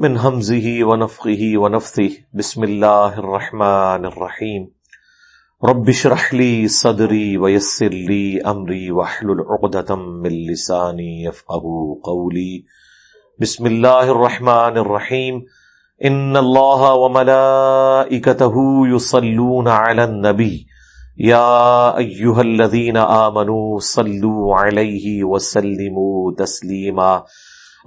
من همزه ونفخه ونفثه. بسم الله الرحمن الرحيم. رب اشرح لي صدري ويسر لي امري واحلل عقدة من لساني يفقهوا قولي. بسم الله الرحمن الرحيم. ان الله وملائكته يصلون على النبي. يا ايها الذين امنوا صلوا عليه وسلموا تسليما.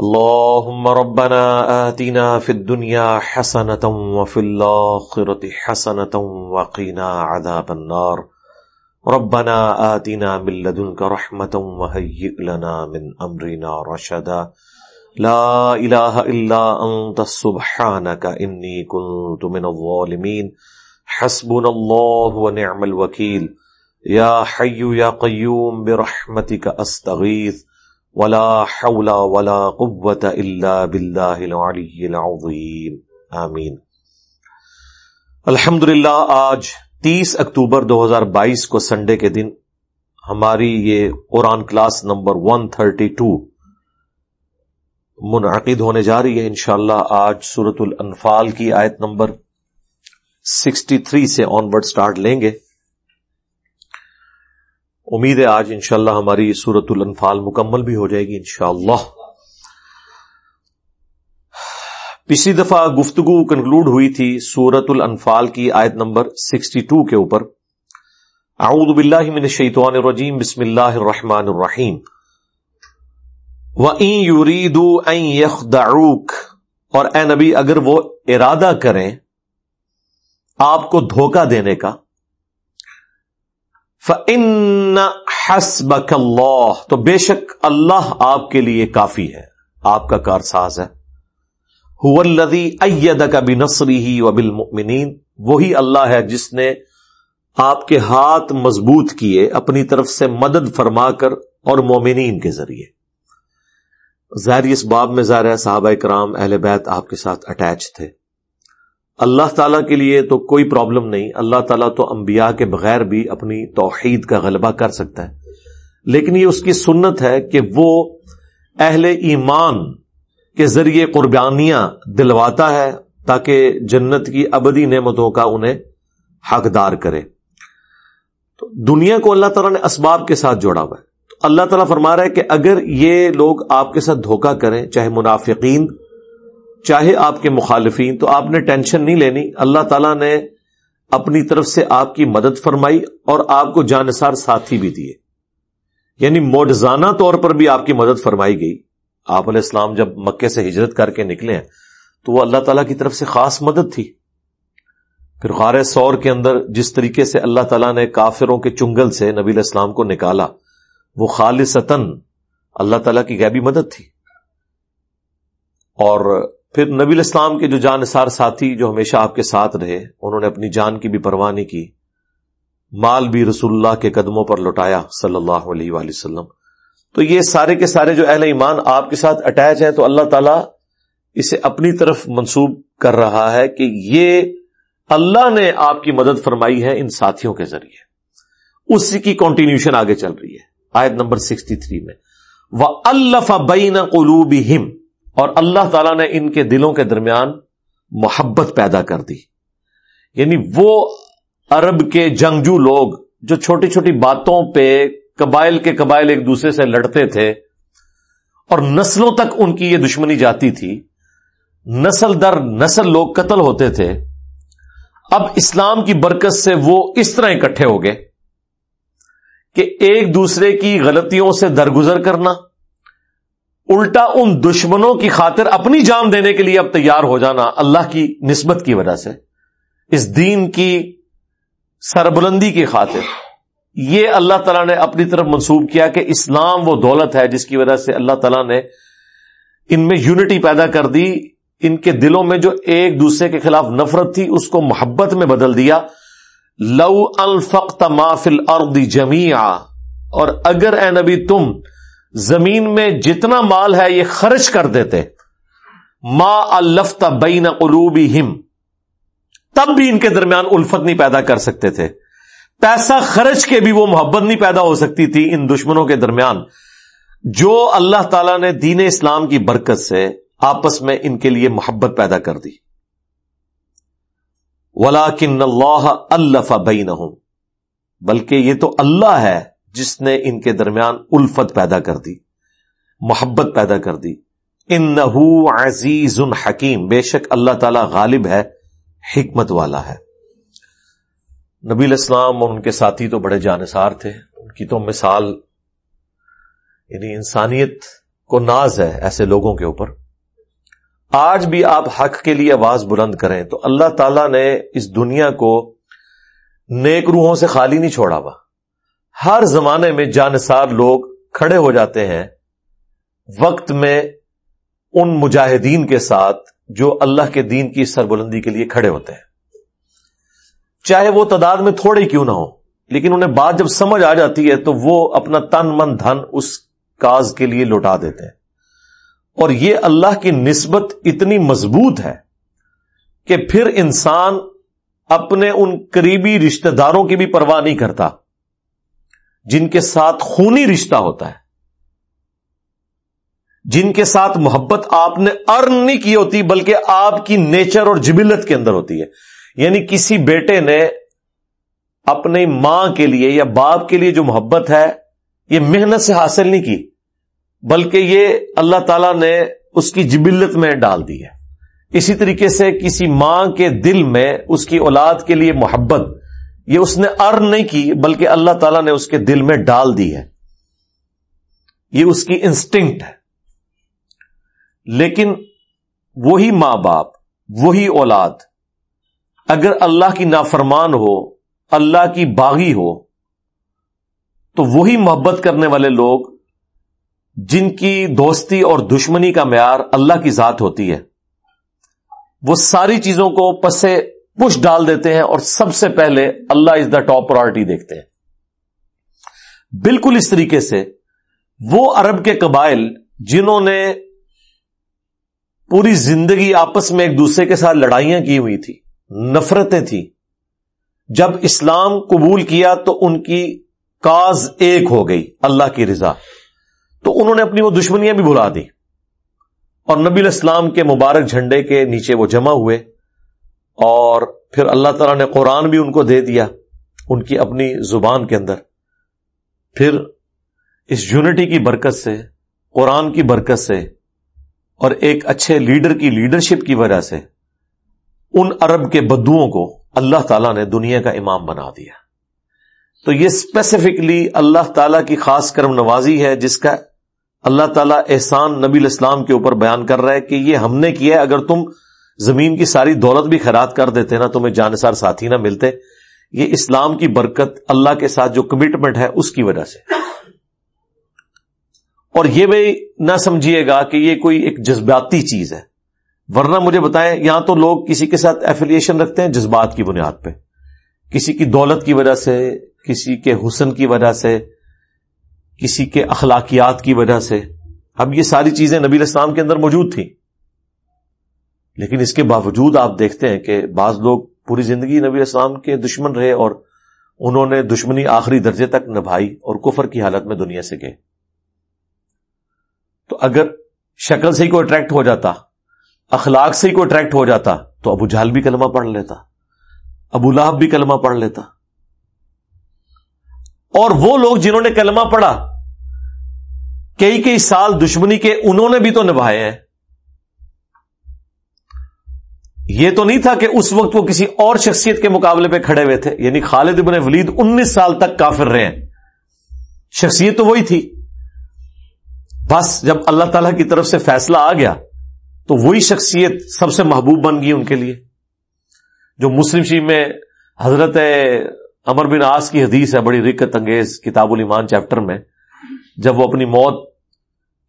اللهم ربنا آتنا في الدنيا حسنة وفي الآخرة حسنة وقنا عذاب النار. ربنا آتنا من لدنك رحمة وهيئ لنا من أمرنا رشدا. لا إله إلا أنت، سبحانك إني كنت من الظالمين. حسبنا الله ونعم الوكيل. يا حي يا قيوم، برحمتك أستغيث. ولا حول ولا قوة الا بالله العلي العظيم. آمین. الحمد آج تیس اکتوبر دو ہزار بائیس کو سنڈے کے دن ہماری یہ Quran class number one thirty two منعقد ہونے جا رہی ہے. انشاءاللہ، آج سورت الانفال کی آیت نمبر سکسٹی تھری سے آن ورڈ سٹارٹ لیں گے. امید ہے آج انشاءاللہ ہماری سورت الانفال مکمل بھی ہو جائے گی انشاءاللہ۔ پچھلی دفعہ گفتگو کنکلوڈ ہوئی تھی سورت الانفال کی آیت نمبر سکسٹی ٹو کے اوپر۔ اعوذ باللہ من الشیطان الرجیم، بسم اللہ الرحمن الرحیم۔ وَإِن يُرِيدُوا أَن يَخْدَعُوكَ اور اے نبی، اگر وہ ارادہ کریں آپ کو دھوکہ دینے کا فن حسبک اللہ تو بے شک اللہ آپ کے لیے کافی ہے، آپ کا کار ساز ہے۔ کا بھی نسری ہی و وہی اللہ ہے جس نے آپ کے ہاتھ مضبوط کیے اپنی طرف سے مدد فرما کر اور مومنین کے ذریعے۔ ظاہر اس باب میں ظاہر ہے صحابہ کرام اہل بیت آپ کے ساتھ اٹیچ تھے۔ اللہ تعالیٰ کے لیے تو کوئی پرابلم نہیں، اللہ تعالیٰ تو انبیاء کے بغیر بھی اپنی توحید کا غلبہ کر سکتا ہے۔ لیکن یہ اس کی سنت ہے کہ وہ اہل ایمان کے ذریعے قربانیاں دلواتا ہے تاکہ جنت کی ابدی نعمتوں کا انہیں حقدار کرے۔ تو دنیا کو اللہ تعالیٰ نے اسباب کے ساتھ جوڑا ہوا ہے۔ تو اللہ تعالیٰ فرما رہا ہے کہ اگر یہ لوگ آپ کے ساتھ دھوکہ کریں، چاہے منافقین چاہے آپ کے مخالفین، تو آپ نے ٹینشن نہیں لینی۔ اللہ تعالیٰ نے اپنی طرف سے آپ کی مدد فرمائی اور آپ کو جانسار ساتھی بھی دیے۔ یعنی موڈزانہ طور پر بھی آپ کی مدد فرمائی گئی۔ آپ علیہ السلام جب مکے سے ہجرت کر کے نکلے ہیں، تو وہ اللہ تعالیٰ کی طرف سے خاص مدد تھی۔ پھر خار سور کے اندر جس طریقے سے اللہ تعالیٰ نے کافروں کے چنگل سے نبی علیہ السلام کو نکالا، وہ خالصتاً اللہ تعالیٰ کی غیبی مدد تھی۔ اور پھر نبی الاسلام کے جو جان سار ساتھی جو ہمیشہ آپ کے ساتھ رہے، انہوں نے اپنی جان کی بھی پرواہ نہیں کی۔ مال بھی رسول اللہ کے قدموں پر لوٹایا صلی اللہ علیہ وآلہ وسلم۔ تو یہ سارے کے سارے جو اہل ایمان آپ کے ساتھ اٹیچ ہیں، تو اللہ تعالیٰ اسے اپنی طرف منسوب کر رہا ہے کہ یہ اللہ نے آپ کی مدد فرمائی ہے ان ساتھیوں کے ذریعے۔ اسی کی کنٹینیوشن آگے چل رہی ہے۔ آیت نمبر سکسٹی تھری میں۔ وہ اللہ بین قلوب اور اللہ تعالی نے ان کے دلوں کے درمیان محبت پیدا کر دی۔ یعنی وہ عرب کے جنگجو لوگ جو چھوٹی چھوٹی باتوں پہ قبائل کے قبائل ایک دوسرے سے لڑتے تھے اور نسلوں تک ان کی یہ دشمنی جاتی تھی، نسل در نسل لوگ قتل ہوتے تھے۔ اب اسلام کی برکت سے وہ اس طرح اکٹھے ہو گئے کہ ایک دوسرے کی غلطیوں سے درگزر کرنا الٹا ان دشمنوں کی خاطر اپنی جان دینے کے لیے اب تیار ہو جانا اللہ کی نسبت کی وجہ سے، اس دین کی سربلندی کی خاطر۔ یہ اللہ تعالیٰ نے اپنی طرف منسوب کیا کہ اسلام وہ دولت ہے جس کی وجہ سے اللہ تعالیٰ نے ان میں یونٹی پیدا کر دی۔ ان کے دلوں میں جو ایک دوسرے کے خلاف نفرت تھی، اس کو محبت میں بدل دیا۔ لو الفقت مافل اردی جمیا اور اگر اے نبی تم زمین میں جتنا مال ہے یہ خرچ کر دیتے۔ ما الفت بین قلوبی ہم تب بھی ان کے درمیان الفت نہیں پیدا کر سکتے تھے۔ پیسہ خرچ کے بھی وہ محبت نہیں پیدا ہو سکتی تھی ان دشمنوں کے درمیان۔ جو اللہ تعالی نے دین اسلام کی برکت سے آپس میں ان کے لیے محبت پیدا کر دی۔ ولا کن اللہ بین بلکہ یہ تو اللہ ہے۔ جس نے ان کے درمیان الفت پیدا کر دی، محبت پیدا کر دی۔ ان عزیز حکیم، بے شک اللہ تعالی غالب ہے، حکمت والا ہے۔ نبی الاسلام اور ان کے ساتھی تو بڑے جانسار تھے۔ ان کی تو مثال یعنی انسانیت کو ناز ہے ایسے لوگوں کے اوپر۔ آج بھی آپ حق کے لیے آواز بلند کریں تو اللہ تعالی نے اس دنیا کو نیک روحوں سے خالی نہیں چھوڑا ہوا۔ ہر زمانے میں جانسار لوگ کھڑے ہو جاتے ہیں وقت میں ان مجاہدین کے ساتھ جو اللہ کے دین کی سربلندی کے لیے کھڑے ہوتے ہیں۔ چاہے وہ تعداد میں تھوڑے کیوں نہ ہو لیکن انہیں بات جب سمجھ آ جاتی ہے تو وہ اپنا تن من دھن اس کاز کے لیے لوٹا دیتے ہیں۔ اور یہ اللہ کی نسبت اتنی مضبوط ہے کہ پھر انسان اپنے ان قریبی رشتہ داروں کی بھی پرواہ نہیں کرتا۔ جن کے ساتھ خونی رشتہ ہوتا ہے، جن کے ساتھ محبت آپ نے ارن نہیں کی ہوتی، بلکہ آپ کی نیچر اور جبلت کے اندر ہوتی ہے۔ یعنی کسی بیٹے نے اپنی ماں کے لیے یا باپ کے لیے جو محبت ہے، یہ محنت سے حاصل نہیں کی، بلکہ یہ اللہ تعالی نے اس کی جبلت میں ڈال دی ہے۔ اسی طریقے سے کسی ماں کے دل میں اس کی اولاد کے لیے محبت یہ اس نے ارن نہیں کی، بلکہ اللہ تعالیٰ نے اس کے دل میں ڈال دی ہے۔ یہ اس کی انسٹنکٹ ہے۔ لیکن وہی ماں باپ، وہی اولاد، اگر اللہ کی نافرمان ہو، اللہ کی باغی ہو، تو وہی محبت کرنے والے لوگ جن کی دوستی اور دشمنی کا معیار اللہ کی ذات ہوتی ہے، وہ ساری چیزوں کو پسے پش ڈال دیتے ہیں اور سب سے پہلے اللہ از دا ٹاپ پرائرٹی دیکھتے ہیں۔ بالکل اس طریقے سے وہ عرب کے قبائل جنہوں نے پوری زندگی آپس میں ایک دوسرے کے ساتھ لڑائیاں کی ہوئی تھی، نفرتیں تھیں۔ جب اسلام قبول کیا تو ان کی کاز ایک ہو گئی، اللہ کی رضا۔ تو انہوں نے اپنی وہ دشمنیاں بھی بلا دی اور نبی الاسلام کے مبارک جھنڈے کے نیچے وہ جمع ہوئے۔ اور پھر اللہ تعالیٰ نے قرآن بھی ان کو دے دیا ان کی اپنی زبان کے اندر۔ پھر اس یونٹی کی برکت سے، قرآن کی برکت سے اور ایک اچھے لیڈر کی لیڈرشپ کی وجہ سے ان عرب کے بدوؤں کو اللہ تعالیٰ نے دنیا کا امام بنا دیا۔ تو یہ اسپیسیفکلی اللہ تعالیٰ کی خاص کرم نوازی ہے، جس کا اللہ تعالیٰ احسان نبی الاسلام کے اوپر بیان کر رہا ہے کہ یہ ہم نے کیا ہے، اگر تم زمین کی ساری دولت بھی خیرات کر دیتے نا، تمہیں جانسار ساتھی نہ ملتے۔ یہ اسلام کی برکت اللہ کے ساتھ جو کمٹمنٹ ہے، اس کی وجہ سے۔ اور یہ بھی نہ سمجھیے گا کہ یہ کوئی ایک جذباتی چیز ہے۔ ورنہ مجھے بتائیں، یہاں تو لوگ کسی کے ساتھ ایفیلیشن رکھتے ہیں جذبات کی بنیاد پہ۔ کسی کی دولت کی وجہ سے، کسی کے حسن کی وجہ سے، کسی کے اخلاقیات کی وجہ سے۔ اب یہ ساری چیزیں نبی اسلام کے اندر موجود تھیں۔ لیکن اس کے باوجود آپ دیکھتے ہیں کہ بعض لوگ پوری زندگی نبی اسلام کے دشمن رہے اور انہوں نے دشمنی آخری درجے تک نبھائی اور کفر کی حالت میں دنیا سے گئے۔ تو اگر شکل سے ہی کوئی اٹریکٹ ہو جاتا، اخلاق سے ہی کوئی اٹریکٹ ہو جاتا، تو ابو جھال بھی کلمہ پڑھ لیتا، ابو لہب بھی کلمہ پڑھ لیتا۔ اور وہ لوگ جنہوں نے کلمہ پڑھا، کئی کئی سال دشمنی کے انہوں نے بھی تو نبھائے ہیں۔ یہ تو نہیں تھا کہ اس وقت وہ کسی اور شخصیت کے مقابلے پہ کھڑے ہوئے تھے یعنی خالد بن ولید انیس سال تک کافر رہے ہیں۔ شخصیت تو وہی تھی۔ بس جب اللہ تعالی کی طرف سے فیصلہ آ گیا، تو وہی شخصیت سب سے محبوب بن گئی ان کے لیے۔ جو مسلم شریف میں حضرت امر بن آس کی حدیث ہے، بڑی رکت انگیز کتاب الایمان چیپٹر میں، جب وہ اپنی موت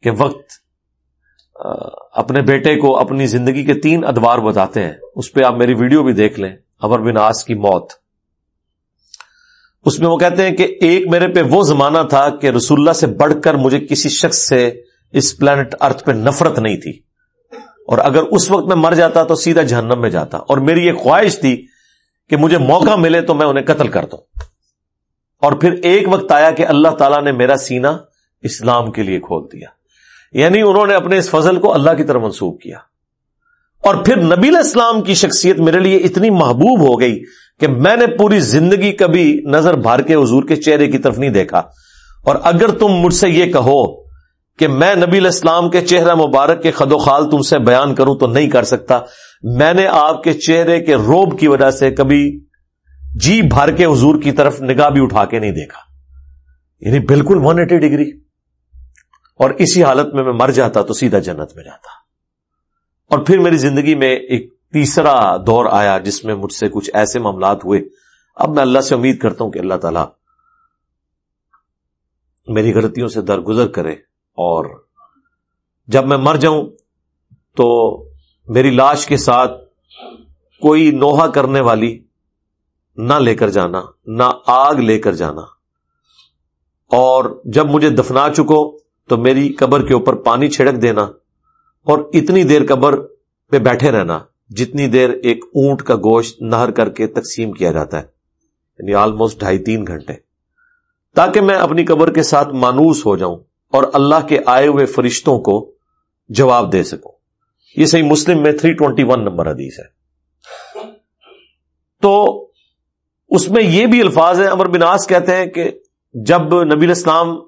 کے وقت اپنے بیٹے کو اپنی زندگی کے تین ادوار بتاتے ہیں۔ اس پہ آپ میری ویڈیو بھی دیکھ لیں۔ امر بن آس کی موت۔ اس میں وہ کہتے ہیں کہ ایک میرے پہ وہ زمانہ تھا کہ رسول اللہ سے بڑھ کر مجھے کسی شخص سے اس پلانٹ ارتھ پہ نفرت نہیں تھی۔ اور اگر اس وقت میں مر جاتا تو سیدھا جہنم میں جاتا۔ اور میری یہ خواہش تھی کہ مجھے موقع ملے تو میں انہیں قتل کر دوں۔ اور پھر ایک وقت آیا کہ اللہ تعالیٰ نے میرا سینہ اسلام کے لیے کھول دیا۔ یعنی انہوں نے اپنے اس فضل کو اللہ کی طرف منسوخ کیا۔ اور پھر نبی اسلام کی شخصیت میرے لیے اتنی محبوب ہو گئی کہ میں نے پوری زندگی کبھی نظر بھر کے حضور کے چہرے کی طرف نہیں دیکھا۔ اور اگر تم مجھ سے یہ کہو کہ میں نبی الاسلام کے چہرہ مبارک کے خد و خال تم سے بیان کروں تو نہیں کر سکتا۔ میں نے آپ کے چہرے کے روب کی وجہ سے کبھی جی بھر کے حضور کی طرف نگاہ بھی اٹھا کے نہیں دیکھا۔ یعنی بالکل ون ایٹی ڈگری۔ اور اسی حالت میں میں مر جاتا تو سیدھا جنت میں جاتا۔ اور پھر میری زندگی میں ایک تیسرا دور آیا جس میں مجھ سے کچھ ایسے معاملات ہوئے۔ اب میں اللہ سے امید کرتا ہوں کہ اللہ تعالی میری غلطیوں سے درگزر کرے۔ اور جب میں مر جاؤں تو میری لاش کے ساتھ کوئی نوحا کرنے والی نہ لے کر جانا، نہ آگ لے کر جانا۔ اور جب مجھے دفنا چکو تو میری قبر کے اوپر پانی چھڑک دینا اور اتنی دیر قبر پہ بیٹھے رہنا جتنی دیر ایک اونٹ کا گوشت نہر کر کے تقسیم کیا جاتا ہے یعنی آلموسٹ ڈھائی تین گھنٹے۔ تاکہ میں اپنی قبر کے ساتھ مانوس ہو جاؤں اور اللہ کے آئے ہوئے فرشتوں کو جواب دے سکوں۔ یہ صحیح مسلم میں 321 نمبر حدیث ہے۔ تو اس میں یہ بھی الفاظ ہیں، امر بناس کہتے ہیں کہ جب نبی اسلام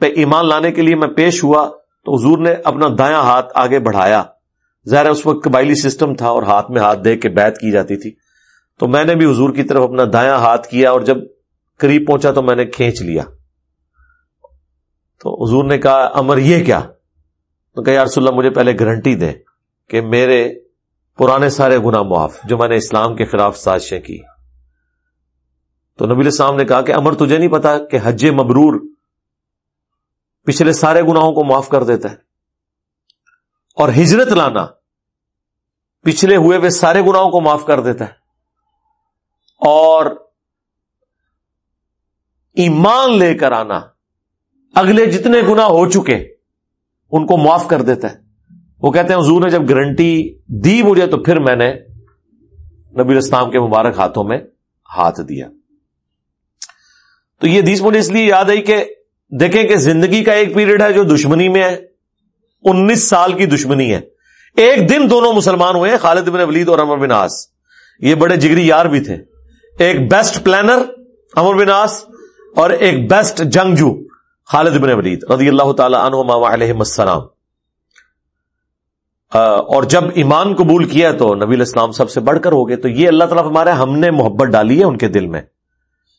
پہ ایمان لانے کے لیے میں پیش ہوا تو حضور نے اپنا دایاں ہاتھ آگے بڑھایا۔ ظاہر اس وقت قبائلی سسٹم تھا اور ہاتھ میں ہاتھ دے کے بیت کی جاتی تھی۔ تو میں نے بھی حضور کی طرف اپنا دایاں ہاتھ کیا اور جب قریب پہنچا تو میں نے کھینچ لیا۔ تو حضور نے کہا، امر یہ کیا؟ تو کہ یار اللہ، مجھے پہلے گارنٹی دے کہ میرے پرانے سارے گنا معاف جو میں نے اسلام کے خلاف سازشیں کی۔ تو نبی السلام نے کہا کہ، امر، تجھے نہیں پتا کہ حج مبرور پچھلے سارے گناہوں کو معاف کر دیتا ہے۔ اور ہجرت لانا پچھلے ہوئے ہوئے سارے گناہوں کو معاف کر دیتا ہے۔ اور ایمان لے کر آنا، اگلے جتنے گنا ہو چکے ان کو معاف کر دیتا ہے۔ وہ کہتے ہیں، حضور نے جب گارنٹی دی مجھے تو پھر میں نے نبی اسلام کے مبارک ہاتھوں میں ہاتھ دیا۔ تو یہ دیس مجھے اس لیے یاد آئی کہ دیکھیں کہ زندگی کا ایک پیریڈ ہے جو دشمنی میں ہے، انیس سال کی دشمنی ہے۔ ایک دن دونوں مسلمان ہوئے، خالد بن ولید اور امر بن آس یہ بڑے جگری یار بھی تھے۔ ایک بیسٹ پلانر امر بن آس اور ایک بیسٹ جنگجو خالد بن ولید، رضی اللہ تعالی عنہما علیہ السلام۔ اور جب ایمان قبول کیا تو نبی الاسلام سب سے بڑھ کر ہو گئے۔ تو یہ اللہ تعالیٰ ہمارے ہم نے محبت ڈالی ہے ان کے دل میں۔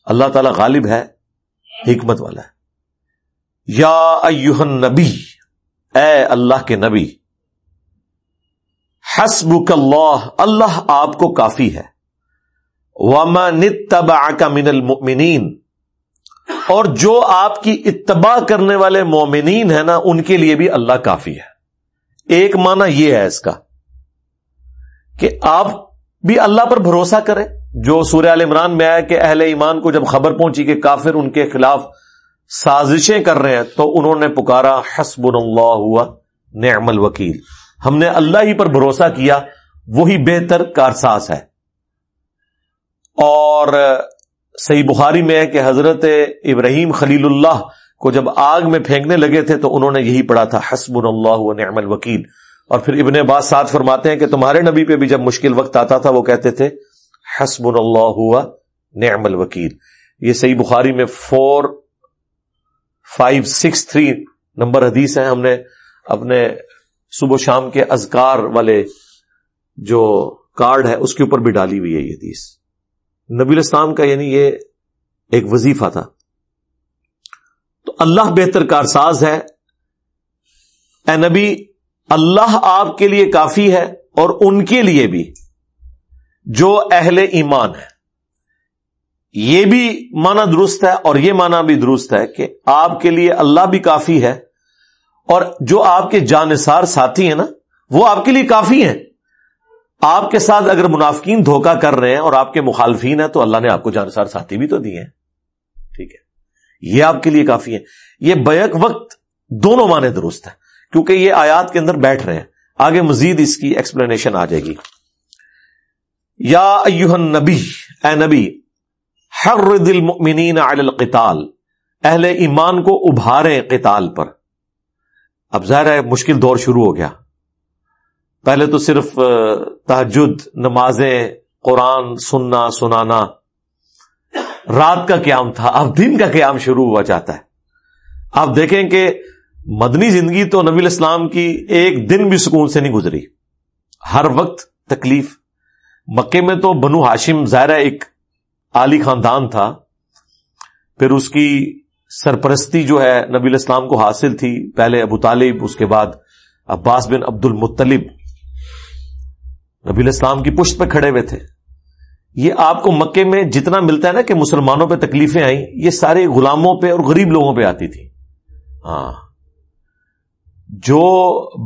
اللہ تعالیٰ غالب ہے، حکمت والا ہے۔ یا ایوہن نبی اے اللہ کے نبی، حسبک اللہ اللہ آپ کو کافی ہے۔ وما نتبعک من المؤمنین، اور جو آپ کی اتباع کرنے والے مومنین ہیں نا، ان کے لیے بھی اللہ کافی ہے۔ ایک معنی یہ ہے اس کا کہ آپ بھی اللہ پر بھروسہ کریں۔ جو سوریہ عمران میں آیا کہ اہل ایمان کو جب خبر پہنچی کہ کافر ان کے خلاف سازشیں کر رہے ہیں، تو انہوں نے پکارا حسب اللہ ہوا نعم الوکیل۔ ہم نے اللہ ہی پر بھروسہ کیا، وہی بہتر کارساز ہے۔ اور صحیح بخاری میں ہے کہ حضرت ابراہیم خلیل اللہ کو جب آگ میں پھینکنے لگے تھے، تو انہوں نے یہی پڑھا تھا حسب اللہ و نعم الوکیل۔ اور پھر ابن عباس ساتھ فرماتے ہیں کہ تمہارے نبی پہ بھی جب مشکل وقت آتا تھا، وہ کہتے تھے حسب اللہ ہوا نعم الوکیل۔ یہ صحیح بخاری میں four five six three number حدیث ہے ہم نے اپنے صبح شام کے ازکار والے جو کارڈ ہے، اس کے اوپر بھی ڈالی ہوئی ہے یہ حدیث۔ نبی الاسلام کا یعنی یہ ایک وظیفہ تھا۔ تو اللہ بہتر کارساز ہے۔ اے نبی، اللہ آپ کے لیے کافی ہے اور ان کے لیے بھی۔ جو اہل ایمان ہے یہ بھی مانا درست ہے اور یہ مانا بھی درست ہے کہ آپ کے لیے اللہ بھی کافی ہے اور جو آپ کے جانسار ساتھی ہیں نا، وہ آپ کے لیے کافی ہیں۔ آپ کے ساتھ اگر منافقین دھوکہ کر رہے ہیں اور آپ کے مخالفین ہیں تو اللہ نے آپ کو جانسار ساتھی بھی تو دیے ہیں۔ ٹھیک ہے۔ یہ آپ کے لیے کافی ہے یہ بیک وقت دونوں معنی درست ہے کیونکہ یہ آیات کے اندر بیٹھ رہے ہیں۔ آگے مزید اس کی ایکسپلینیشن آ جائے گی۔ یا ایوہن نبی اے نبی حرد المؤمنین علی القتال، اہل ایمان کو ابھارے قتال پر۔ اب ظاہر ہے مشکل دور شروع ہو گیا۔ پہلے تو صرف تحجد نمازیں، قرآن، سننا، سنانا۔ رات کا قیام تھا، اب دن کا قیام شروع ہوا جاتا ہے۔ آپ دیکھیں کہ مدنی زندگی تو نبی الاسلام کی ایک دن بھی سکون سے نہیں گزری۔ ہر وقت تکلیف۔ مکے میں تو بنو ہاشم ظاہرہ ایک عالی خاندان تھا، پھر اس کی سرپرستی جو ہے نبی الاسلام کو حاصل تھی، پہلے ابو طالب، اس کے بعد عباس بن عبد المطلب۔ نبی الاسلام کی پشت پہ کھڑے ہوئے تھے۔ یہ آپ کو مکے میں جتنا ملتا ہے نا کہ مسلمانوں پہ تکلیفیں آئیں، یہ سارے غلاموں پہ اور غریب لوگوں پہ آتی تھی۔ ہاں۔ جو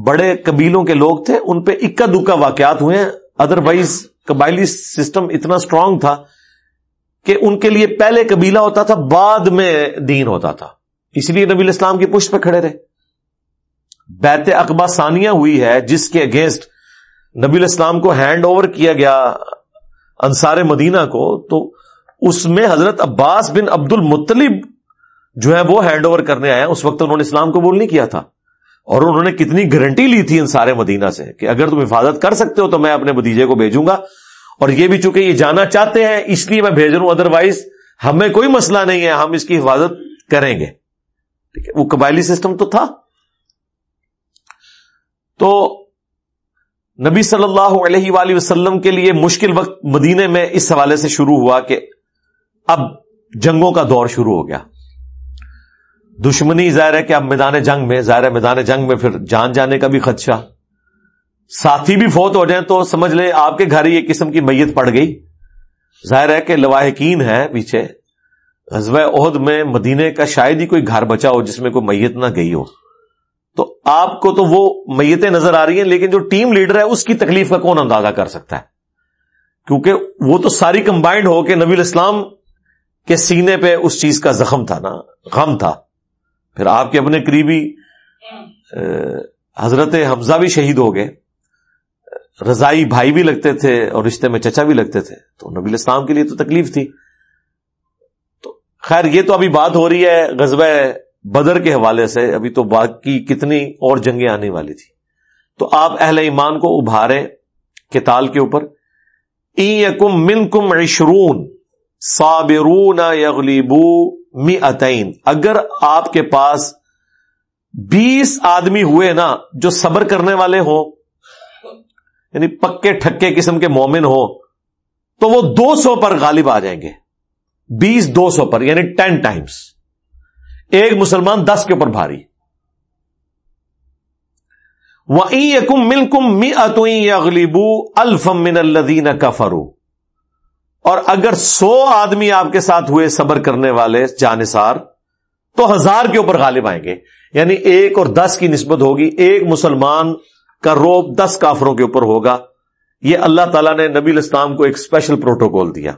بڑے قبیلوں کے لوگ تھے، ان پہ اکا دکا واقعات ہوئے۔ ہیں ادروائز قبائلی سسٹم اتنا اسٹرانگ تھا کہ ان کے لیے پہلے قبیلہ ہوتا تھا، بعد میں دین ہوتا تھا۔ اس لیے نبی الاسلام کی پشت پہ کھڑے رہے۔ بیت اقبا ثانیہ ہوئی ہے، جس کے اگینسٹ نبی الاسلام کو ہینڈ اوور کیا گیا انصار مدینہ کو، تو اس میں حضرت عباس بن عبد المطلب جو ہے وہ ہینڈ اوور کرنے آیا اس وقت انہوں نے اسلام کو بول نہیں کیا تھا۔ اور انہوں نے کتنی گارنٹی لی تھی انصار مدینہ سے کہ اگر تم حفاظت کر سکتے ہو تو میں اپنے بتیجے کو بھیجوں گا۔ اور یہ بھی چونکہ یہ جانا چاہتے ہیں، اس لیے میں بھیج رہا ہوں۔ ادروائز ہمیں کوئی مسئلہ نہیں ہے، ہم اس کی حفاظت کریں گے۔ ٹھیک ہے، وہ قبائلی سسٹم تو تھا۔ تو نبی صلی اللہ علیہ وآلہ وسلم کے لیے مشکل وقت مدینے میں اس حوالے سے شروع ہوا کہ اب جنگوں کا دور شروع ہو گیا۔ دشمنی ظاہر ہے کہ اب میدان جنگ میں، ظاہر ہے میدان جنگ میں پھر جان جانے کا بھی خدشہ۔ ساتھی بھی فوت ہو جائیں تو سمجھ لیں آپ کے گھر یہ قسم کی میت پڑ گئی۔ ظاہر ہے کہ لواحقین ہے پیچھے۔ غزوہ عہد میں مدینے کا شاید ہی کوئی گھر بچا ہو جس میں کوئی میت نہ گئی ہو۔ تو آپ کو تو وہ میتیں نظر آ رہی ہیں لیکن جو ٹیم لیڈر ہے اس کی تکلیف کا کون اندازہ کر سکتا ہے؟ کیونکہ وہ تو ساری کمبائنڈ ہو کہ نبی الاسلام کے سینے پہ اس چیز کا زخم تھا نا غم تھا۔ پھر آپ کے اپنے قریبی حضرت حمزہ بھی شہید ہو گئے۔ رضائی بھائی بھی لگتے تھے اور رشتے میں چچا بھی لگتے تھے، تو نبی الاسلام کے لیے تو تکلیف تھی۔ تو خیر، یہ تو ابھی بات ہو رہی ہے غزبہ بدر کے حوالے سے، ابھی تو باقی کتنی اور جنگیں آنے والی تھی۔ تو آپ اہل ایمان کو ابھارے کتال کے اوپر۔ کم من کم عشرون صابرون یغلیبو می اگر آپ کے پاس بیس آدمی ہوئے نا، جو صبر کرنے والے ہوں یعنی پکے ٹھکے قسم کے مومن ہو تو وہ دو سو پر غالب آ جائیں گے۔ بیس دو سو پر یعنی ٹین ٹائمس ایک مسلمان دس کے اوپر بھاری۔ وَإِيَكُمْ مِلْكُمْ مِئَتُئِن يَغْلِبُوا أَلْفًا مِّنَ الَّذِينَ كَفَرُوا اور اگر سو آدمی آپ کے ساتھ ہوئے صبر کرنے والے جانسار تو ہزار کے اوپر غالب آئیں گے۔ یعنی ایک اور دس کی نسبت ہوگی، ایک مسلمان کا روب دس کافروں کے اوپر ہوگا۔ یہ اللہ تعالیٰ نے نبی الاسلام کو ایک اسپیشل پروٹوکول دیا۔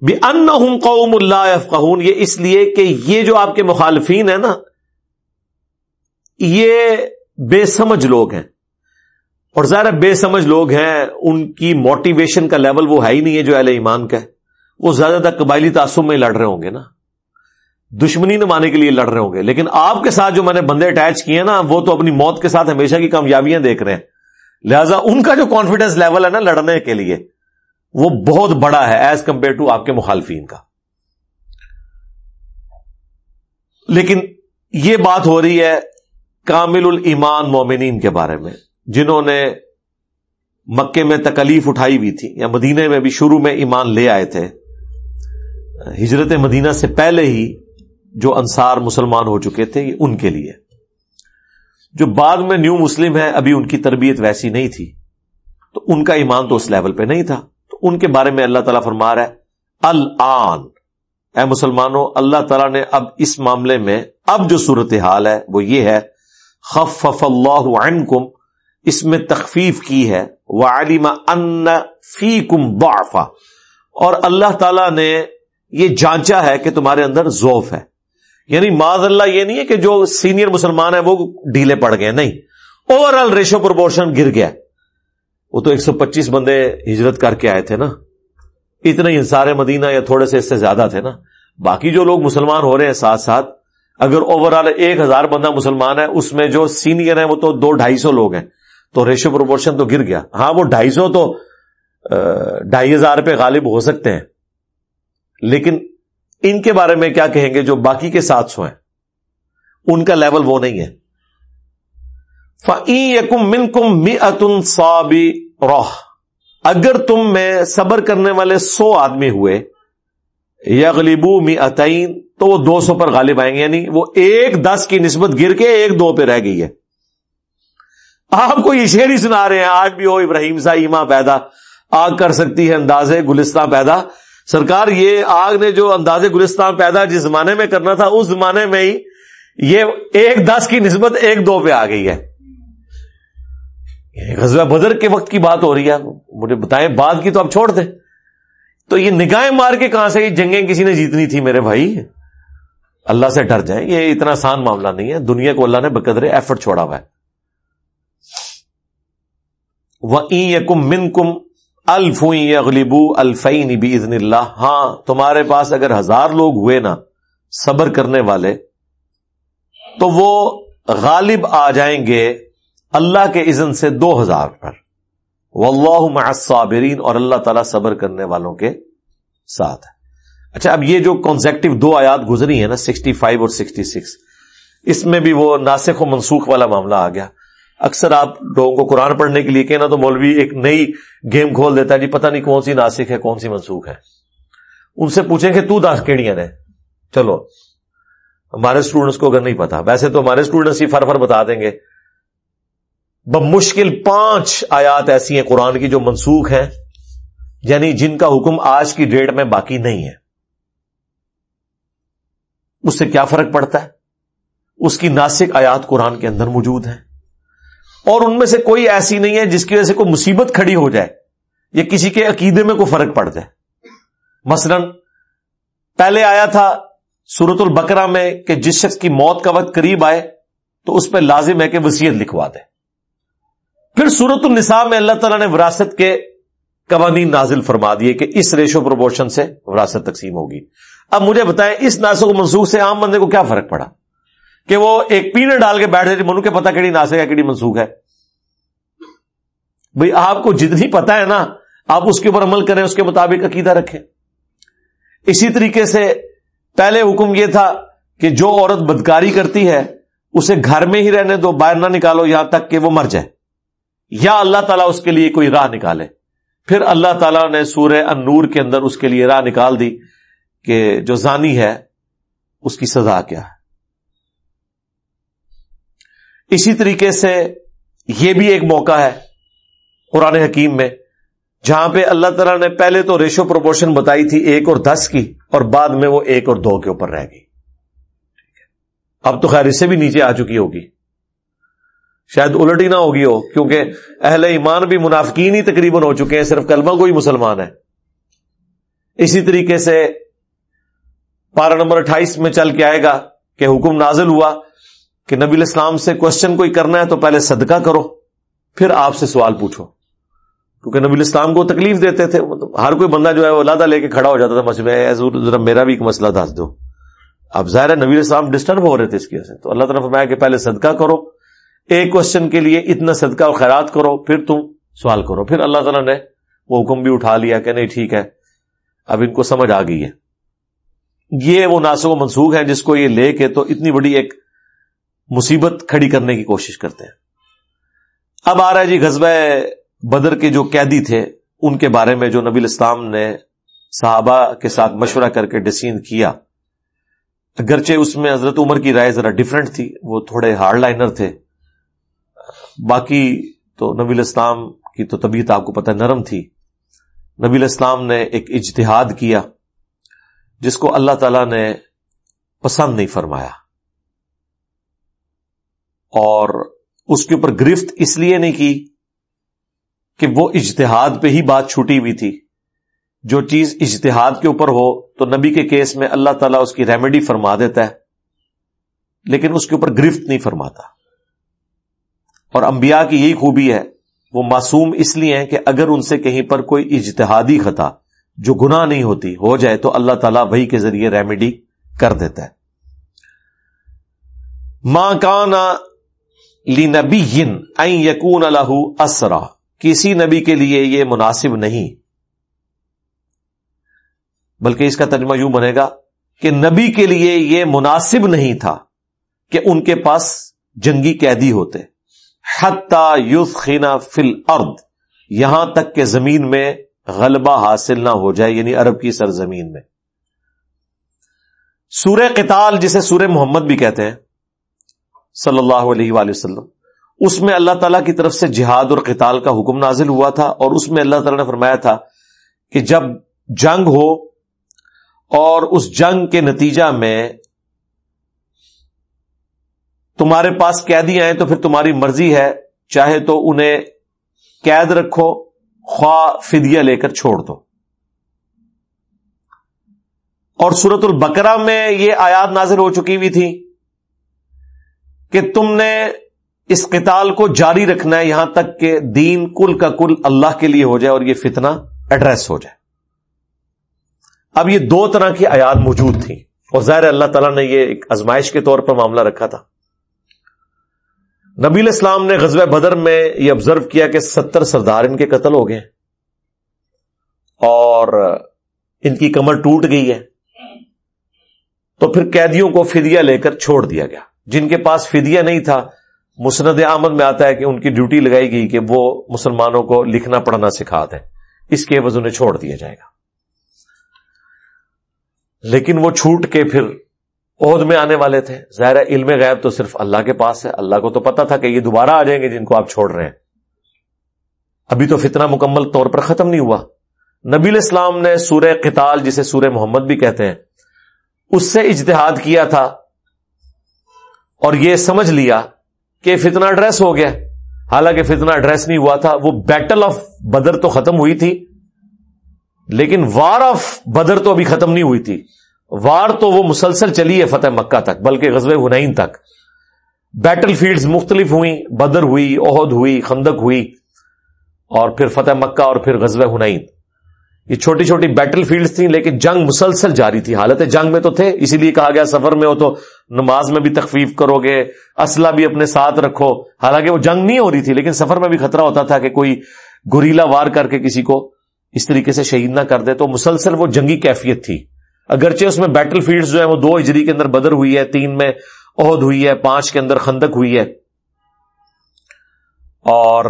بھی ان قوم اللہ یہ اس لیے کہ یہ جو آپ کے مخالفین ہیں نا، یہ بے سمجھ لوگ ہیں۔ اور ظاہر بے سمجھ لوگ ہیں، ان کی موٹیویشن کا لیول وہ ہے ہی نہیں ہے جو اہل ایمان کا ہے۔ وہ زیادہ تر قبائلی تعصب میں لڑ رہے ہوں گے نا۔ دشمنی نمانے کے لیے لڑ رہے ہوں گے۔ لیکن آپ کے ساتھ جو میں نے بندے اٹیچ کیے نا، وہ تو اپنی موت کے ساتھ ہمیشہ کی کامیابیاں دیکھ رہے ہیں۔ لہذا ان کا جو کانفیڈینس لیول ہے نا لڑنے کے لیے، وہ بہت بڑا ہے ایز کمپیئر ٹو آپ کے مخالفین کا۔ لیکن یہ بات ہو رہی ہے کامل الایمان مومنین کے بارے میں، جنہوں نے مکے میں تکلیف اٹھائی ہوئی تھی، یا مدینے میں بھی شروع میں ایمان لے آئے تھے۔ ہجرت مدینہ سے پہلے ہی جو انصار مسلمان ہو چکے تھے، یہ ان کے لیے۔ جو بعد میں نیو مسلم ہے ابھی ان کی تربیت ویسی نہیں تھی۔ تو ان کا ایمان تو اس لیول پہ نہیں تھا۔ تو ان کے بارے میں اللہ تعالیٰ فرما رہا ہے، الان۔ اے مسلمانوں، اللہ تعالیٰ نے اب اس معاملے میں، اب جو صورت حال ہے، وہ یہ ہے خف اللہ عنکم، اس میں تخفیف کی ہے وہ عالم ان فی کم اور اللہ تعالی نے یہ جانچا ہے کہ تمہارے اندر ذوف ہے۔ یعنی معذ اللہ یہ نہیں ہے کہ جو سینئر مسلمان ہے وہ ڈھیلے پڑ گئے، نہیں۔ اوور آل ریشو پرپورشن گر گیا۔ وہ تو ایک سو پچیس بندے ہجرت کر کے آئے تھے نا۔ اتنے ہی مدینہ یا تھوڑے سے اس سے زیادہ تھے نا۔ باقی جو لوگ مسلمان ہو رہے ہیں ساتھ ساتھ، اگر اوور آل ایک ہزار بندہ مسلمان ہے، اس میں جو سینئر ہیں وہ تو دو ڈھائی سو لوگ ہیں۔ تو ریشو پروپورشن تو گر گیا۔ ہاں وہ ڈھائی سو تو ڈھائی ہزار پہ غالب ہو سکتے ہیں۔ لیکن ان کے بارے میں کیا کہیں گے جو باقی کے ساتھ سو ہیں؟ ان کا لیول وہ نہیں ہے۔ یکم من کم می اتن سابی روح اگر تم میں صبر کرنے والے سو آدمی ہوئے یا غلیبو می اتعین تو وہ دو سو پر غالب آئیں گے یعنی وہ ایک دس کی نسبت گر کے ایک دو پہ رہ گئی ہے۔ آپ کو یہ شعر ہی سنا رہے ہیں، آج بھی ہو ابراہیم سا ایما پیدا آگ کر سکتی ہے انداز گلستان پیدا۔ سرکار، یہ آگ نے جو انداز گلستان پیدا جس زمانے میں کرنا تھا، اس زمانے میں ہی یہ ایک دس کی نسبت ایک دو پہ آ گئی ہے۔ غزوہ بدر کے وقت کی بات ہو رہی ہے۔ مجھے بتائیں، بعد کی تو آپ چھوڑ دیں۔ تو یہ نگاہیں مار کے کہاں سے یہ جنگیں کسی نے جیتنی تھی میرے بھائی۔ اللہ سے ڈر جائیں، یہ اتنا آسان معاملہ نہیں ہے۔ دنیا کو اللہ نے بقدر ایفرٹ چھوڑا ہوا ہے۔ یکم من کم الفوئی اغلیبو الفین بھی اللہ۔ ہاں تمہارے پاس اگر ہزار لوگ ہوئے نا صبر کرنے والے، تو وہ غالب آ جائیں گے اللہ کے اذن سے دو ہزار پر۔ واللہ مع الصابرین اور اللہ تعالی صبر کرنے والوں کے ساتھ۔ اچھا اب یہ جو کانزیکٹو دو آیات گزری ہیں نا سکسٹی فائیو اور سکسٹی سکس اس میں بھی وہ ناسخ و منسوخ والا معاملہ آ گیا۔ اکثر آپ لوگوں کو قرآن پڑھنے کے لیے کہنا تو مولوی ایک نئی گیم کھول دیتا ہے جی پتہ نہیں کون سی ناسک ہے، کون سی منسوخ ہے۔ ان سے پوچھیں کہ تو داس کیڑیاں نے چلو، ہمارے اسٹوڈنٹس کو اگر نہیں پتا، ویسے تو ہمارے اسٹوڈنٹس ہی فر فر بتا دیں گے۔ بمشکل پانچ آیات ایسی ہیں قرآن کی جو منسوخ ہیں یعنی جن کا حکم آج کی ڈیٹ میں باقی نہیں ہے۔ اس سے کیا فرق پڑتا ہے؟ اس کی ناسک آیات قرآن کے اندر موجود ہیں۔ اور ان میں سے کوئی ایسی نہیں ہے جس کی وجہ سے کوئی مصیبت کھڑی ہو جائے یا کسی کے عقیدے میں کوئی فرق پڑ جائے۔ مثلا، پہلے آیا تھا سورت البکرا میں کہ جس شخص کی موت کا وقت قریب آئے تو اس پہ لازم ہے کہ وسیعت لکھوا دے۔ پھر سورت النساء میں اللہ تعالیٰ نے وراثت کے قوانین نازل فرما دیے کہ اس ریشو پروپورشن سے وراثت تقسیم ہوگی۔ اب مجھے بتائیں، اس ناسک و منسوخ سے عام بندے کو کیا فرق پڑا؟ کہ وہ ایک پینے ڈال کے بیٹھ جائے منو کے پتا کہڑی ناسک ہے کہڑی منسوخ ہے۔ بھئی آپ کو جتنی پتا ہے نا، آپ اس کے اوپر عمل کریں، اس کے مطابق عقیدہ رکھیں۔ اسی طریقے سے پہلے حکم یہ تھا کہ جو عورت بدکاری کرتی ہے، اسے گھر میں ہی رہنے دو، باہر نہ نکالو، یہاں تک کہ وہ مر جائے۔ یا اللہ تعالیٰ اس کے لیے کوئی راہ نکالے۔ پھر اللہ تعالیٰ نے سورہ النور کے اندر اس کے لیے راہ نکال دی کہ جو زانی ہے، اس کی سزا کیا ہے۔ اسی طریقے سے یہ بھی ایک موقع ہے قرآن حکیم میں، جہاں پہ اللہ تعالیٰ نے پہلے تو ریشو پروپورشن بتائی تھی ایک اور دس کی، اور بعد میں وہ ایک اور دو کے اوپر رہ گئی۔ اب تو خیر اس سے بھی نیچے آ چکی ہوگی۔ شاید الٹ ہی نہ ہوگی ہو، کیونکہ اہل ایمان بھی منافقین ہی تقریباً ہو چکے ہیں، صرف کلمہ کوئی مسلمان ہے۔ اسی طریقے سے پارا نمبر اٹھائیس میں چل کے آئے گا کہ حکم نازل ہوا۔ کہ نبی الاسلام سے کوشچن کوئی کرنا ہے تو پہلے صدقہ کرو، پھر آپ سے سوال پوچھو۔ کیونکہ نبی الاسلام کو تکلیف دیتے تھے مطلب ہر کوئی بندہ جو ہے وہ لادہ لے کے کھڑا ہو جاتا تھا مسجد میں ذرا میرا بھی ایک مسئلہ دس دو۔ اب ظاہر نبی الاسلام ڈسٹرب ہو رہے تھے اس کی وجہ سے۔ تو اللہ تعالیٰ فرمایا کہ پہلے صدقہ کرو، ایک کوشچن کے لیے اتنا صدقہ و خیرات کرو، پھر تم سوال کرو۔ پھر اللہ تعالیٰ نے وہ حکم بھی اٹھا لیا کہ نہیں، ٹھیک ہے، اب ان کو سمجھ آ گئی ہے۔ یہ وہ ناسو و منسوخ ہیں جس کو یہ لے کے تو اتنی بڑی ایک مصیبت کھڑی کرنے کی کوشش کرتے ہیں۔ اب آ رہا ہے جی غزب بدر کے جو قیدی تھے، ان کے بارے میں جو نبی الاسلام نے صحابہ کے ساتھ مشورہ کر کے ڈسین کیا، اگرچہ اس میں حضرت عمر کی رائے ذرا ڈفرنٹ تھی، وہ تھوڑے ہارڈ لائنر تھے۔ باقی تو نبی الاسلام کی تو طبیعت آپ کو پتہ نرم تھی۔ نبی الاسلام نے ایک اجتہاد کیا، جس کو اللہ تعالی نے پسند نہیں فرمایا۔ اور اس کے اوپر گرفت اس لیے نہیں کی کہ وہ اجتہاد پہ ہی بات چھوٹی ہوئی تھی۔ جو چیز اجتہاد کے اوپر ہو تو نبی کے کیس میں اللہ تعالیٰ اس کی ریمیڈی فرما دیتا ہے، لیکن اس کے اوپر گرفت نہیں فرماتا۔ اور انبیاء کی یہی خوبی ہے، وہ معصوم اس لیے ہیں کہ اگر ان سے کہیں پر کوئی اجتہادی خطا جو گناہ نہیں ہوتی ہو جائے تو اللہ تعالیٰ وہی کے ذریعے ریمیڈی کر دیتا ہے۔ ماں کانا لی نبی یقون اللہ اسرا۔ کسی نبی کے لیے یہ مناسب نہیں۔ بلکہ اس کا ترجمہ یوں بنے گا کہ نبی کے لیے یہ مناسب نہیں تھا کہ ان کے پاس جنگی قیدی ہوتے۔ حتی یوز خینا فل ارد یہاں تک کہ زمین میں غلبہ حاصل نہ ہو جائے یعنی عرب کی سرزمین میں۔ سورہ قتال جسے سورہ محمد بھی کہتے ہیں صلی اللہ علیہ وآلہ وسلم۔ اس میں اللہ تعالیٰ کی طرف سے جہاد اور قتال کا حکم نازل ہوا تھا اور اس میں اللہ تعالیٰ نے فرمایا تھا کہ جب جنگ ہو اور اس جنگ کے نتیجہ میں تمہارے پاس قیدی آئے تو پھر تمہاری مرضی ہے، چاہے تو انہیں قید رکھو، خواہ فدیہ لے کر چھوڑ دو۔ اور سورت البکرا میں یہ آیات نازل ہو چکی ہوئی تھی کہ تم نے اس قتال کو جاری رکھنا ہے یہاں تک کہ دین کل کا کل اللہ کے لیے ہو جائے اور یہ فتنہ ایڈریس ہو جائے۔ اب یہ دو طرح کی آیات موجود تھیں اور ظاہر اللہ تعالیٰ نے یہ ایک ازمائش کے طور پر معاملہ رکھا تھا۔ نبی الاسلام نے غزب بدر میں یہ آبزرو کیا کہ ستر سردار ان کے قتل ہو گئے اور ان کی کمر ٹوٹ گئی ہے۔ تو پھر قیدیوں کو فدیہ لے کر چھوڑ دیا گیا۔ جن کے پاس فدیہ نہیں تھا، مسند آمد میں آتا ہے کہ ان کی ڈیوٹی لگائی گئی کہ وہ مسلمانوں کو لکھنا پڑھنا سکھا دیں۔ اس کے وز انہیں چھوڑ دیا جائے گا۔ لیکن وہ چھوٹ کے پھر عہد میں آنے والے تھے۔ ظاہر علم غیب تو صرف اللہ کے پاس ہے۔ اللہ کو تو پتا تھا کہ یہ دوبارہ آ جائیں گے جن کو آپ چھوڑ رہے ہیں۔ ابھی تو فتنہ مکمل طور پر ختم نہیں ہوا۔ نبی الاسلام نے سورہ قتال، جسے سورہ محمد بھی کہتے ہیں، اس سے اجتہاد کیا تھا۔ اور یہ سمجھ لیا کہ فتنہ ایڈریس ہو گیا۔ حالانکہ فتنہ ایڈریس نہیں ہوا تھا۔ وہ بیٹل آف بدر تو ختم ہوئی تھی، لیکن وار آف بدر تو ابھی ختم نہیں ہوئی تھی۔ وار تو وہ مسلسل چلی ہے فتح مکہ تک، بلکہ غزب ہنین تک۔ بیٹل فیلڈز مختلف ہوئی، بدر ہوئی عہد ہوئی، خندق ہوئی، اور پھر فتح مکہ اور پھر غزب ہنین۔ یہ چھوٹی چھوٹی بیٹل فیلڈز تھیں، لیکن جنگ مسلسل جاری تھی۔ حالت جنگ میں تو تھے، اسی لیے کہا گیا سفر میں ہو تو نماز میں بھی تخفیف کرو گے، اسلحہ بھی اپنے ساتھ رکھو۔ حالانکہ وہ جنگ نہیں ہو رہی تھی، لیکن سفر میں بھی خطرہ ہوتا تھا کہ کوئی گریلا وار کر کے کسی کو اس طریقے سے شہید نہ کر دے۔ تو مسلسل وہ جنگی کیفیت تھی۔ اگرچہ اس میں بیٹل فیلڈ جو ہے وہ دو اجری کے اندر بدر ہوئی ہے، تین میں عہد ہوئی ہے، پانچ کے اندر خندق ہوئی ہے۔ اور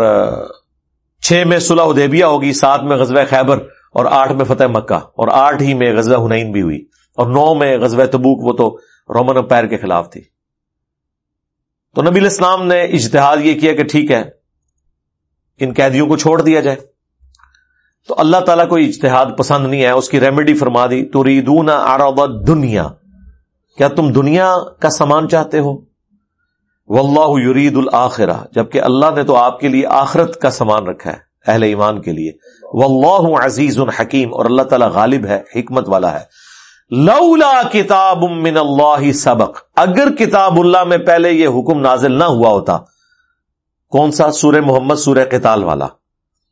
چھ میں صلح ادیبیہ ہوگی، سات میں غزوہ خیبر۔ اور آٹھ میں فتح مکہ، اور آٹھ ہی میں غزوہ ہنین بھی ہوئی، اور نو میں غزوہ تبوک، وہ تو رومن امپائر کے خلاف تھی۔ تو نبی الاسلام نے اجتہاد یہ کیا کہ ٹھیک ہے، ان قیدیوں کو چھوڑ دیا جائے۔ تو اللہ تعالیٰ کو اجتہاد پسند نہیں ہے، اس کی ریمیڈی فرما دی تو ریدون دنیا کیا تم دنیا کا سامان چاہتے ہو؟ واللہ یرید الآخرہ جبکہ اللہ نے تو آپ کے لیے آخرت کا سامان رکھا ہے۔ اہل ایمان کے لیے۔ واللہ عزیز الحکیم اور اللہ تعالیٰ غالب ہے، حکمت والا ہے۔ لولا کتاب من اللہ سبق، اگر کتاب اللہ میں پہلے یہ حکم نازل نہ ہوا ہوتا، کون سا؟ سورہ محمد، سورہ قتال والا۔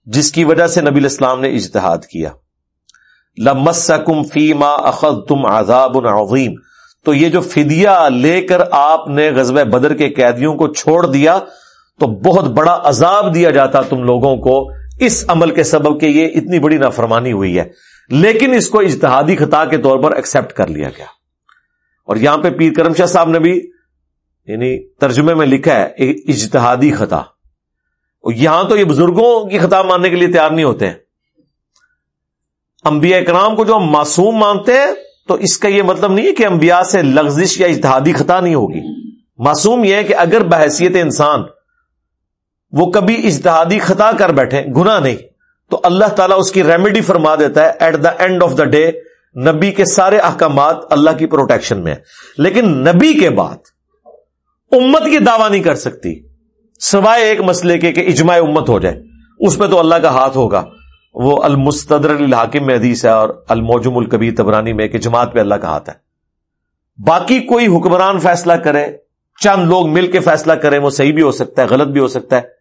جس کی وجہ سے نبی اسلام نے اجتہاد کیا۔ لمسکم فیما اخذ تم عذاب عظیم۔ تو یہ جو فدیہ لے کر آپ نے غزب بدر کے قیدیوں کو چھوڑ دیا، تو بہت بڑا عذاب دیا جاتا تم لوگوں کو۔ اس عمل کے سبب کہ یہ اتنی بڑی نافرمانی ہوئی ہے۔ لیکن اس کو اجتہادی خطا کے طور پر ایکسپٹ کر لیا گیا۔ اور یہاں پہ پیر کرم شاہ صاحب نے بھی یعنی ترجمے میں لکھا ہے اجتہادی خطا۔ یہاں تو یہ بزرگوں کی خطا ماننے کے لیے تیار نہیں ہوتے۔ ہیں انبیاء اکرام کو جو ہم معصوم مانتے ہیں، تو اس کا یہ مطلب نہیں ہے کہ انبیاء سے لغزش یا اجتہادی خطا نہیں ہوگی۔ معصوم یہ ہے کہ اگر بحثیت انسان وہ کبھی اجتہادی خطا کر بیٹھے گنا نہیں۔ تو اللہ تعالیٰ اس کی ریمیڈی فرما دیتا ہے at the end of the day نبی کے سارے احکامات اللہ کی پروٹیکشن میں ہے لیکن نبی کے بعد امت کی دعوی نہیں کر سکتی۔ سوائے ایک مسئلے کے کہ اجماع امت ہو جائے۔ اس میں تو اللہ کا ہاتھ ہوگا۔ وہ المستدر الحاکم میں حدیث ہے اور الموجم الکبیر تبرانی میں کہ جماعت پہ اللہ کا ہاتھ ہے۔ باقی کوئی حکمران فیصلہ کرے، چند لوگ مل کے فیصلہ کریں، وہ صحیح بھی ہو سکتا ہے، غلط بھی ہو سکتا ہے۔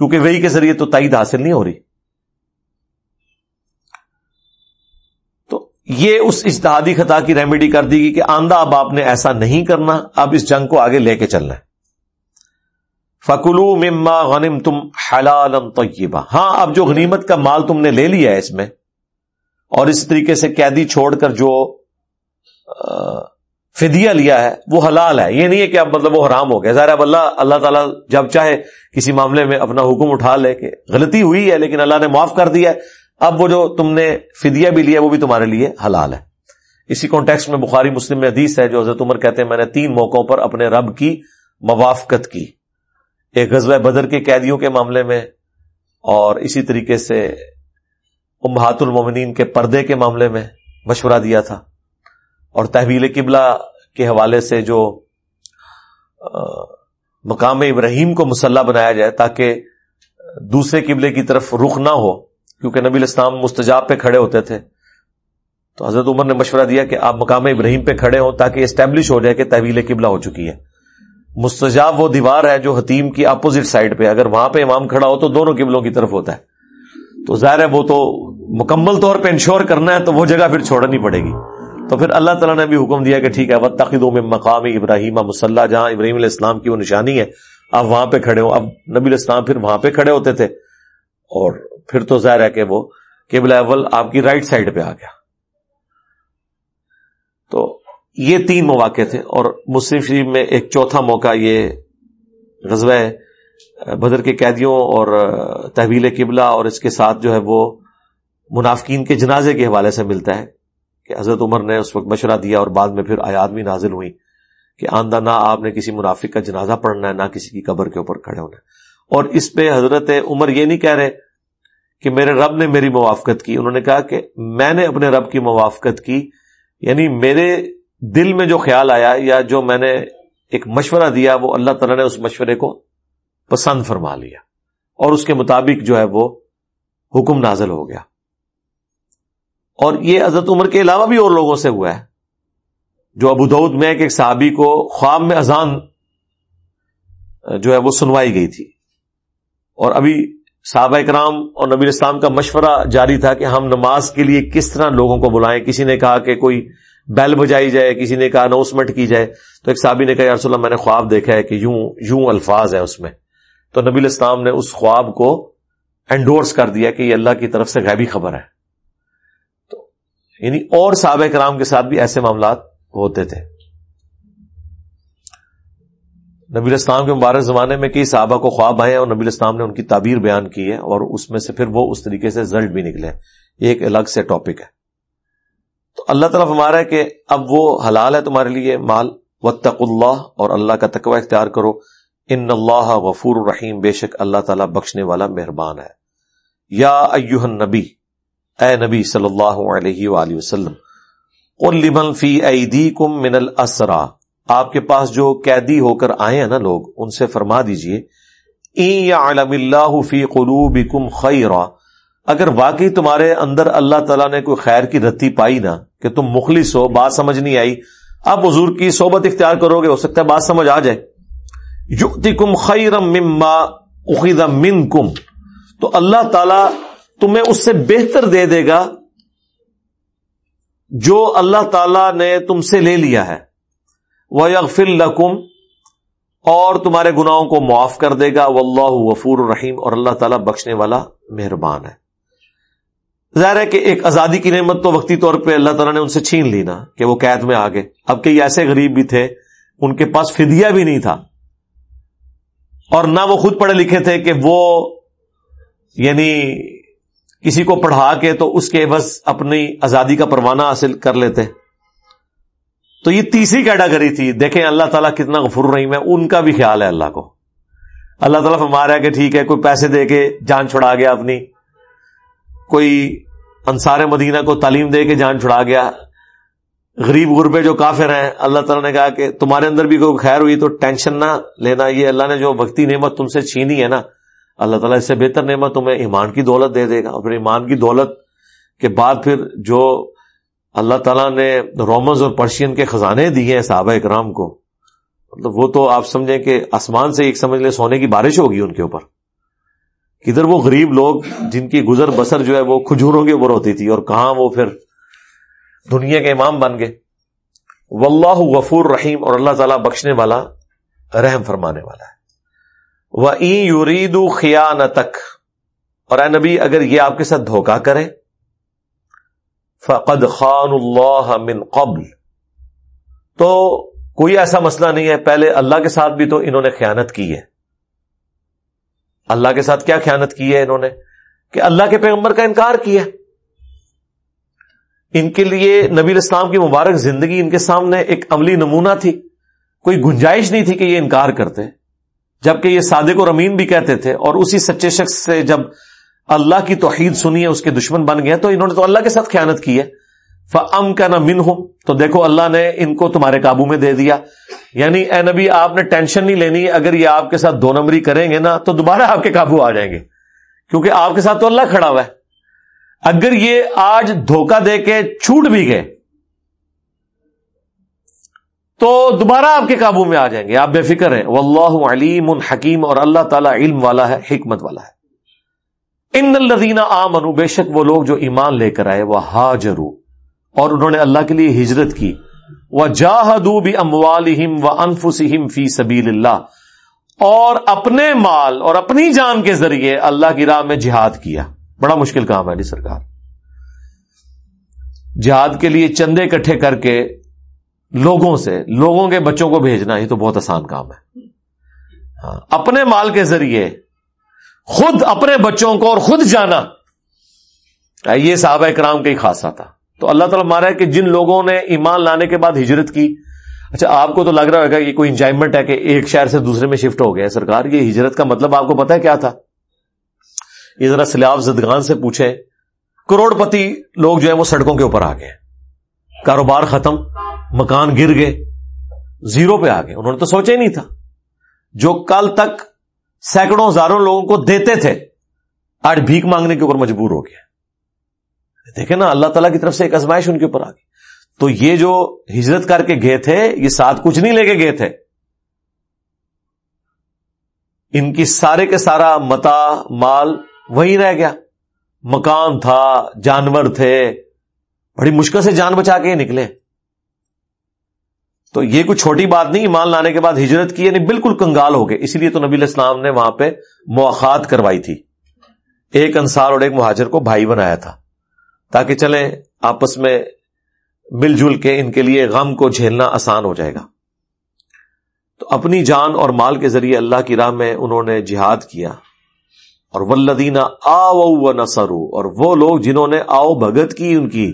کیونکہ وہی کے ذریعے تو تائید حاصل نہیں ہو رہی۔ تو یہ اس اشتہادی خطا کی ریمیڈی کر دی گی کہ آندہ اب آپ نے ایسا نہیں کرنا، اب اس جنگ کو آگے لے کے چلنا ہے۔ فکلو مما غنم تم حلال طیبہ ہاں اب جو غنیمت کا مال تم نے لے لیا ہے اس میں، اور اس طریقے سے قیدی چھوڑ کر جو فدیہ لیا ہے، وہ حلال ہے۔ یہ نہیں ہے کہ اب مطلب وہ حرام ہو گیا۔ ظاہر اب اللہ اللہ تعالیٰ جب چاہے کسی معاملے میں اپنا حکم اٹھا لے کہ غلطی ہوئی ہے، لیکن اللہ نے معاف کر دیا ہے۔ اب وہ جو تم نے فدیہ بھی لیا وہ بھی تمہارے لیے حلال ہے۔ اسی کانٹیکس میں بخاری مسلم میں حدیث ہے، جو حضرت عمر کہتے ہیں، میں نے تین موقعوں پر اپنے رب کی موافقت کی۔ ایک غزوہ بدر کے قیدیوں کے معاملے میں اور اسی طریقے سے امہات المومنین کے پردے کے معاملے میں مشورہ دیا تھا۔ اور تحویل قبلہ کے حوالے سے جو مقام ابراہیم کو مسلح بنایا جائے تاکہ دوسرے قبلے کی طرف رخ نہ ہو، کیونکہ نبی الاسلام مستجاب پہ کھڑے ہوتے تھے۔ تو حضرت عمر نے مشورہ دیا کہ آپ مقام ابراہیم پہ کھڑے ہوں تاکہ اسٹیبلش ہو جائے کہ تحویل قبلہ ہو چکی ہے۔ مستجاب وہ دیوار ہے جو حتیم کی اپوزٹ سائڈ پہ، اگر وہاں پہ امام کھڑا ہو تو دونوں قبلوں کی طرف ہوتا ہے۔ تو ظاہر ہے وہ تو مکمل طور پہ انشور کرنا ہے تو وہ جگہ پھر چھوڑنی پڑے گی۔ تو پھر اللہ تعالیٰ نے بھی حکم دیا کہ ٹھیک ہے وہ تقدوں میں مقامی ابراہیم مسلح جہاں ابراہیم علیہ السلام کی وہ نشانی ہے۔ آپ وہاں پہ کھڑے ہو۔ اب نبی الاسلام پھر وہاں پہ کھڑے ہوتے تھے۔ اور پھر تو ظاہر ہے کہ وہ قبل اول آپ کی رائٹ سائڈ پہ آ گیا۔ تو یہ تین مواقع تھے۔ اور مسلم شریف میں ایک چوتھا موقع یہ غزوہ بدر کے قیدیوں اور تحویل قبلہ اور اس کے ساتھ جو ہے وہ منافقین کے جنازے کے حوالے سے ملتا ہے۔ کہ حضرت عمر نے اس وقت مشورہ دیا اور بعد میں پھر آیات بھی نازل ہوئی کہ آندہ نہ آپ نے کسی منافق کا جنازہ پڑھنا ہے، نہ کسی کی قبر کے اوپر کھڑے ہونا ہے۔ اور اس پہ حضرت عمر یہ نہیں کہہ رہے کہ میرے رب نے میری موافقت کی، انہوں نے کہا کہ میں نے اپنے رب کی موافقت کی یعنی میرے دل میں جو خیال آیا یا جو میں نے ایک مشورہ دیا، وہ اللہ تعالیٰ نے اس مشورے کو پسند فرما لیا۔ اور اس کے مطابق جو ہے وہ حکم نازل ہو گیا۔ اور یہ حضرت عمر کے علاوہ بھی اور لوگوں سے ہوا ہے۔ جو ابو دعود میں ایک صحابی کو خواب میں اذان، جو ہے وہ سنوائی گئی تھی۔ اور ابھی صحابہ کرام اور نبی اسلام کا مشورہ جاری تھا کہ ہم نماز کے لیے کس طرح لوگوں کو بلائیں۔ کسی نے کہا کہ کوئی بیل بجائی جائے، کسی نے کہا اناؤنسمنٹ کی جائے۔ تو ایک صحابی نے کہا یار اللہ، میں نے خواب دیکھا ہے کہ یوں یوں الفاظ ہے اس میں۔ تو نبی الاسلام نے اس خواب کو انڈورس کر دیا کہ یہ اللہ کی طرف سے غیبی خبر ہے۔ یعنی اور صحابہ کرام کے ساتھ بھی ایسے معاملات ہوتے تھے۔ نبی الاسلام کے مبارک زمانے میں کئی صحابہ کو خواب آئے اور نبی الاسلام نے ان کی تعبیر بیان کی ہے اور اس میں سے پھر وہ اس طریقے سے رزلٹ بھی نکلے۔ یہ ایک الگ سے ٹاپک ہے۔ تو اللہ تعالیٰ ہمارا ہے کہ اب وہ حلال ہے تمہارے لیے مال و اللہ اور اللہ کا تقوی اختیار کرو۔ ان اللہ غفور الرحیم بے شک اللہ تعالیٰ بخشنے والا مہربان ہے۔ یا ایوہ نبی اے نبی صلی اللہ علیہ وآلہ وسلم قل لمن فی ایدیکم من الاسرا آپ کے پاس جو قیدی ہو کر آئے ہیں نا لوگ، ان سے فرما دیجیے این یعلم اللہ فی قلوبکم خیرہ اگر واقعی تمہارے اندر اللہ تعالیٰ نے کوئی خیر کی رتی پائی نا، کہ تم مخلص ہو، بات سمجھ نہیں آئی اب حضور کی صحبت اختیار کرو گے، ہو سکتا ہے بات سمجھ آ جائے۔ یو کم خیرم مما اخیدہ من کم تو اللہ تعالی تمہیں اس سے بہتر دے دے گا جو اللہ تعالی نے تم سے لے لیا ہے۔ وہ یغفر لکم اور تمہارے گناہوں کو معاف کر دے گا۔ واللہ وفور الرحیم اور اللہ تعالیٰ بخشنے والا مہربان ہے۔ ظاہر ہے کہ ایک آزادی کی نعمت تو وقتی طور پہ اللہ تعالیٰ نے ان سے چھین لی نا کہ وہ قید میں آگے۔ اب کئی ایسے غریب بھی تھے، ان کے پاس فدیہ بھی نہیں تھا۔ اور نہ وہ خود پڑھے لکھے تھے کہ وہ یعنی کسی کو پڑھا کے تو اس کے بس اپنی آزادی کا پروانہ حاصل کر لیتے تو یہ تیسری کیٹاگری تھی۔ دیکھیں اللہ تعالیٰ کتنا غفر رحیم ہے، ان کا بھی خیال ہے اللہ کو۔ اللہ تعالیٰ فرما رہا ہے کہ ٹھیک ہے، کوئی پیسے دے کے جان چھڑا گیا اپنی۔ کوئی انصار مدینہ کو تعلیم دے کے جان چھڑا گیا۔ غریب غربے جو کافر ہیں، اللہ تعالیٰ نے کہا کہ تمہارے اندر بھی کوئی خیر ہوئی تو ٹینشن نہ لینا۔ یہ اللہ نے جو وقتی نعمت تم سے چھینی ہے نا اللہ تعالیٰ اس سے بہتر نعمت تمہیں ایمان کی دولت دے دے گا۔ اور پھر ایمان کی دولت کے بعد پھر جو اللہ تعالیٰ نے رومنز اور پرشین کے خزانے دیے ہیں صحابہ اکرام کو مطلب وہ تو آپ سمجھیں کہ آسمان سے ایک سمجھ لیں سونے کی بارش ہوگی ان کے اوپر۔ کدھر وہ غریب لوگ جن کی گزر بسر جو ہے وہ کھجوروں کے اوپر ہوتی تھی اور کہاں وہ پھر دنیا کے امام بن گئے۔ واللہ غفور رحیم اور اللہ تعالیٰ بخشنے والا، رحم فرمانے والا ہے۔ وہ یورید خیا تک اور اے نبی اگر یہ آپ کے ساتھ دھوکہ کرے، فقد خان اللہ من قبل۔ تو کوئی ایسا مسئلہ نہیں ہے، پہلے اللہ کے ساتھ بھی تو انہوں نے خیانت کی ہے۔ اللہ کے ساتھ کیا خیانت کی ہے انہوں نے؟ کہ اللہ کے پیغمبر کا انکار کیا۔ ان کے لیے نبی اسلام کی مبارک زندگی ان کے سامنے ایک عملی نمونہ تھی۔ کوئی گنجائش نہیں تھی کہ یہ انکار کرتے۔ جبکہ یہ صادق اور امین بھی کہتے تھے اور اسی سچے شخص سے جب اللہ کی توحید سنی ہے، اس کے دشمن بن گئے تو انہوں نے تو اللہ کے ساتھ خیانت کی ہے۔ فم کا نہ من ہوں تو دیکھو، اللہ نے ان کو تمہارے قابو میں دے دیا۔ یعنی اے نبی، آپ نے ٹینشن نہیں لینی، اگر یہ آپ کے ساتھ دو نمبری کریں گے نا، تو دوبارہ آپ کے قابو آ جائیں گے۔ کیونکہ آپ کے ساتھ تو اللہ کھڑا ہوا ہے۔ اگر یہ آج دھوکہ دے کے چھوٹ بھی گئے تو دوبارہ آپ کے قابو میں آ جائیں گے۔ آپ بے فکر ہیں۔ واللہ علیم حکیم اور اللہ تعالیٰ علم والا ہے، حکمت والا ہے۔ ان الدینہ آ منو بے شک وہ لوگ جو ایمان لے کر آئے وہ ہاجرو اور انہوں نے اللہ کے لیے ہجرت کی۔ وہ جاہدو بھی اموال و انفسم فی سبیل اللہ اور اپنے مال اور اپنی جان کے ذریعے اللہ کی راہ میں جہاد کیا۔ بڑا مشکل کام ہے جی سرکار۔ جہاد کے لیے چندے اکٹھے کر کے لوگوں سے، لوگوں کے بچوں کو بھیجنا، یہ تو بہت آسان کام ہے۔ ہاں، اپنے مال کے ذریعے خود اپنے بچوں کو اور خود جانا۔ یہ صحابہ کرام کا ہی خاصا تھا۔ تو اللہ تعالیٰ مارا ہے کہ جن لوگوں نے ایمان لانے کے بعد ہجرت کی اچھا آپ کو تو لگ رہا ہوگا کہ کوئی انجوائمنٹ ہے کہ ایک شہر سے دوسرے میں شفٹ ہو گیا۔ سرکار، یہ ہجرت کا مطلب آپ کو پتا ہے کیا تھا؟ یہ ذرا سلیاب زدگان سے پوچھے کروڑ پتی لوگ جو ہے وہ سڑکوں کے اوپر آ گئے۔ کاروبار ختم۔ مکان گر گئے، زیرو پہ آ گئے۔ انہوں نے تو سوچا ہی نہیں تھا۔ جو کل تک سینکڑوں ہزاروں لوگوں کو دیتے تھے، آج بھیک مانگنے کے اوپر مجبور ہو گیا۔ دیکھیں نا، اللہ تعالیٰ کی طرف سے ایک ازمائش ان کے اوپر آ گئی۔ تو یہ جو ہجرت کر کے گئے تھے، یہ ساتھ کچھ نہیں لے کے گئے تھے۔ ان کی سارے کے سارا متا، مال وہی رہ گیا۔ مکان تھا، جانور تھے۔ بڑی مشکل سے جان بچا کے نکلے۔ تو یہ کوئی چھوٹی بات نہیں، ایمان لانے کے بعد ہجرت کی یعنی بالکل کنگال ہو گئے۔ اسی لیے تو نبی الاسلام نے وہاں پہ مواقع کروائی تھی۔ ایک انصار اور ایک مہاجر کو بھائی بنایا تھا۔ تاکہ چلیں، آپس میں مل جل کے ان کے لیے غم کو جھیلنا آسان ہو جائے گا۔ تو اپنی جان اور مال کے ذریعے اللہ کی راہ میں انہوں نے جہاد کیا۔ اور ولدینہ آو و نسرو اور وہ لوگ جنہوں نے آؤ بھگت کی ان کی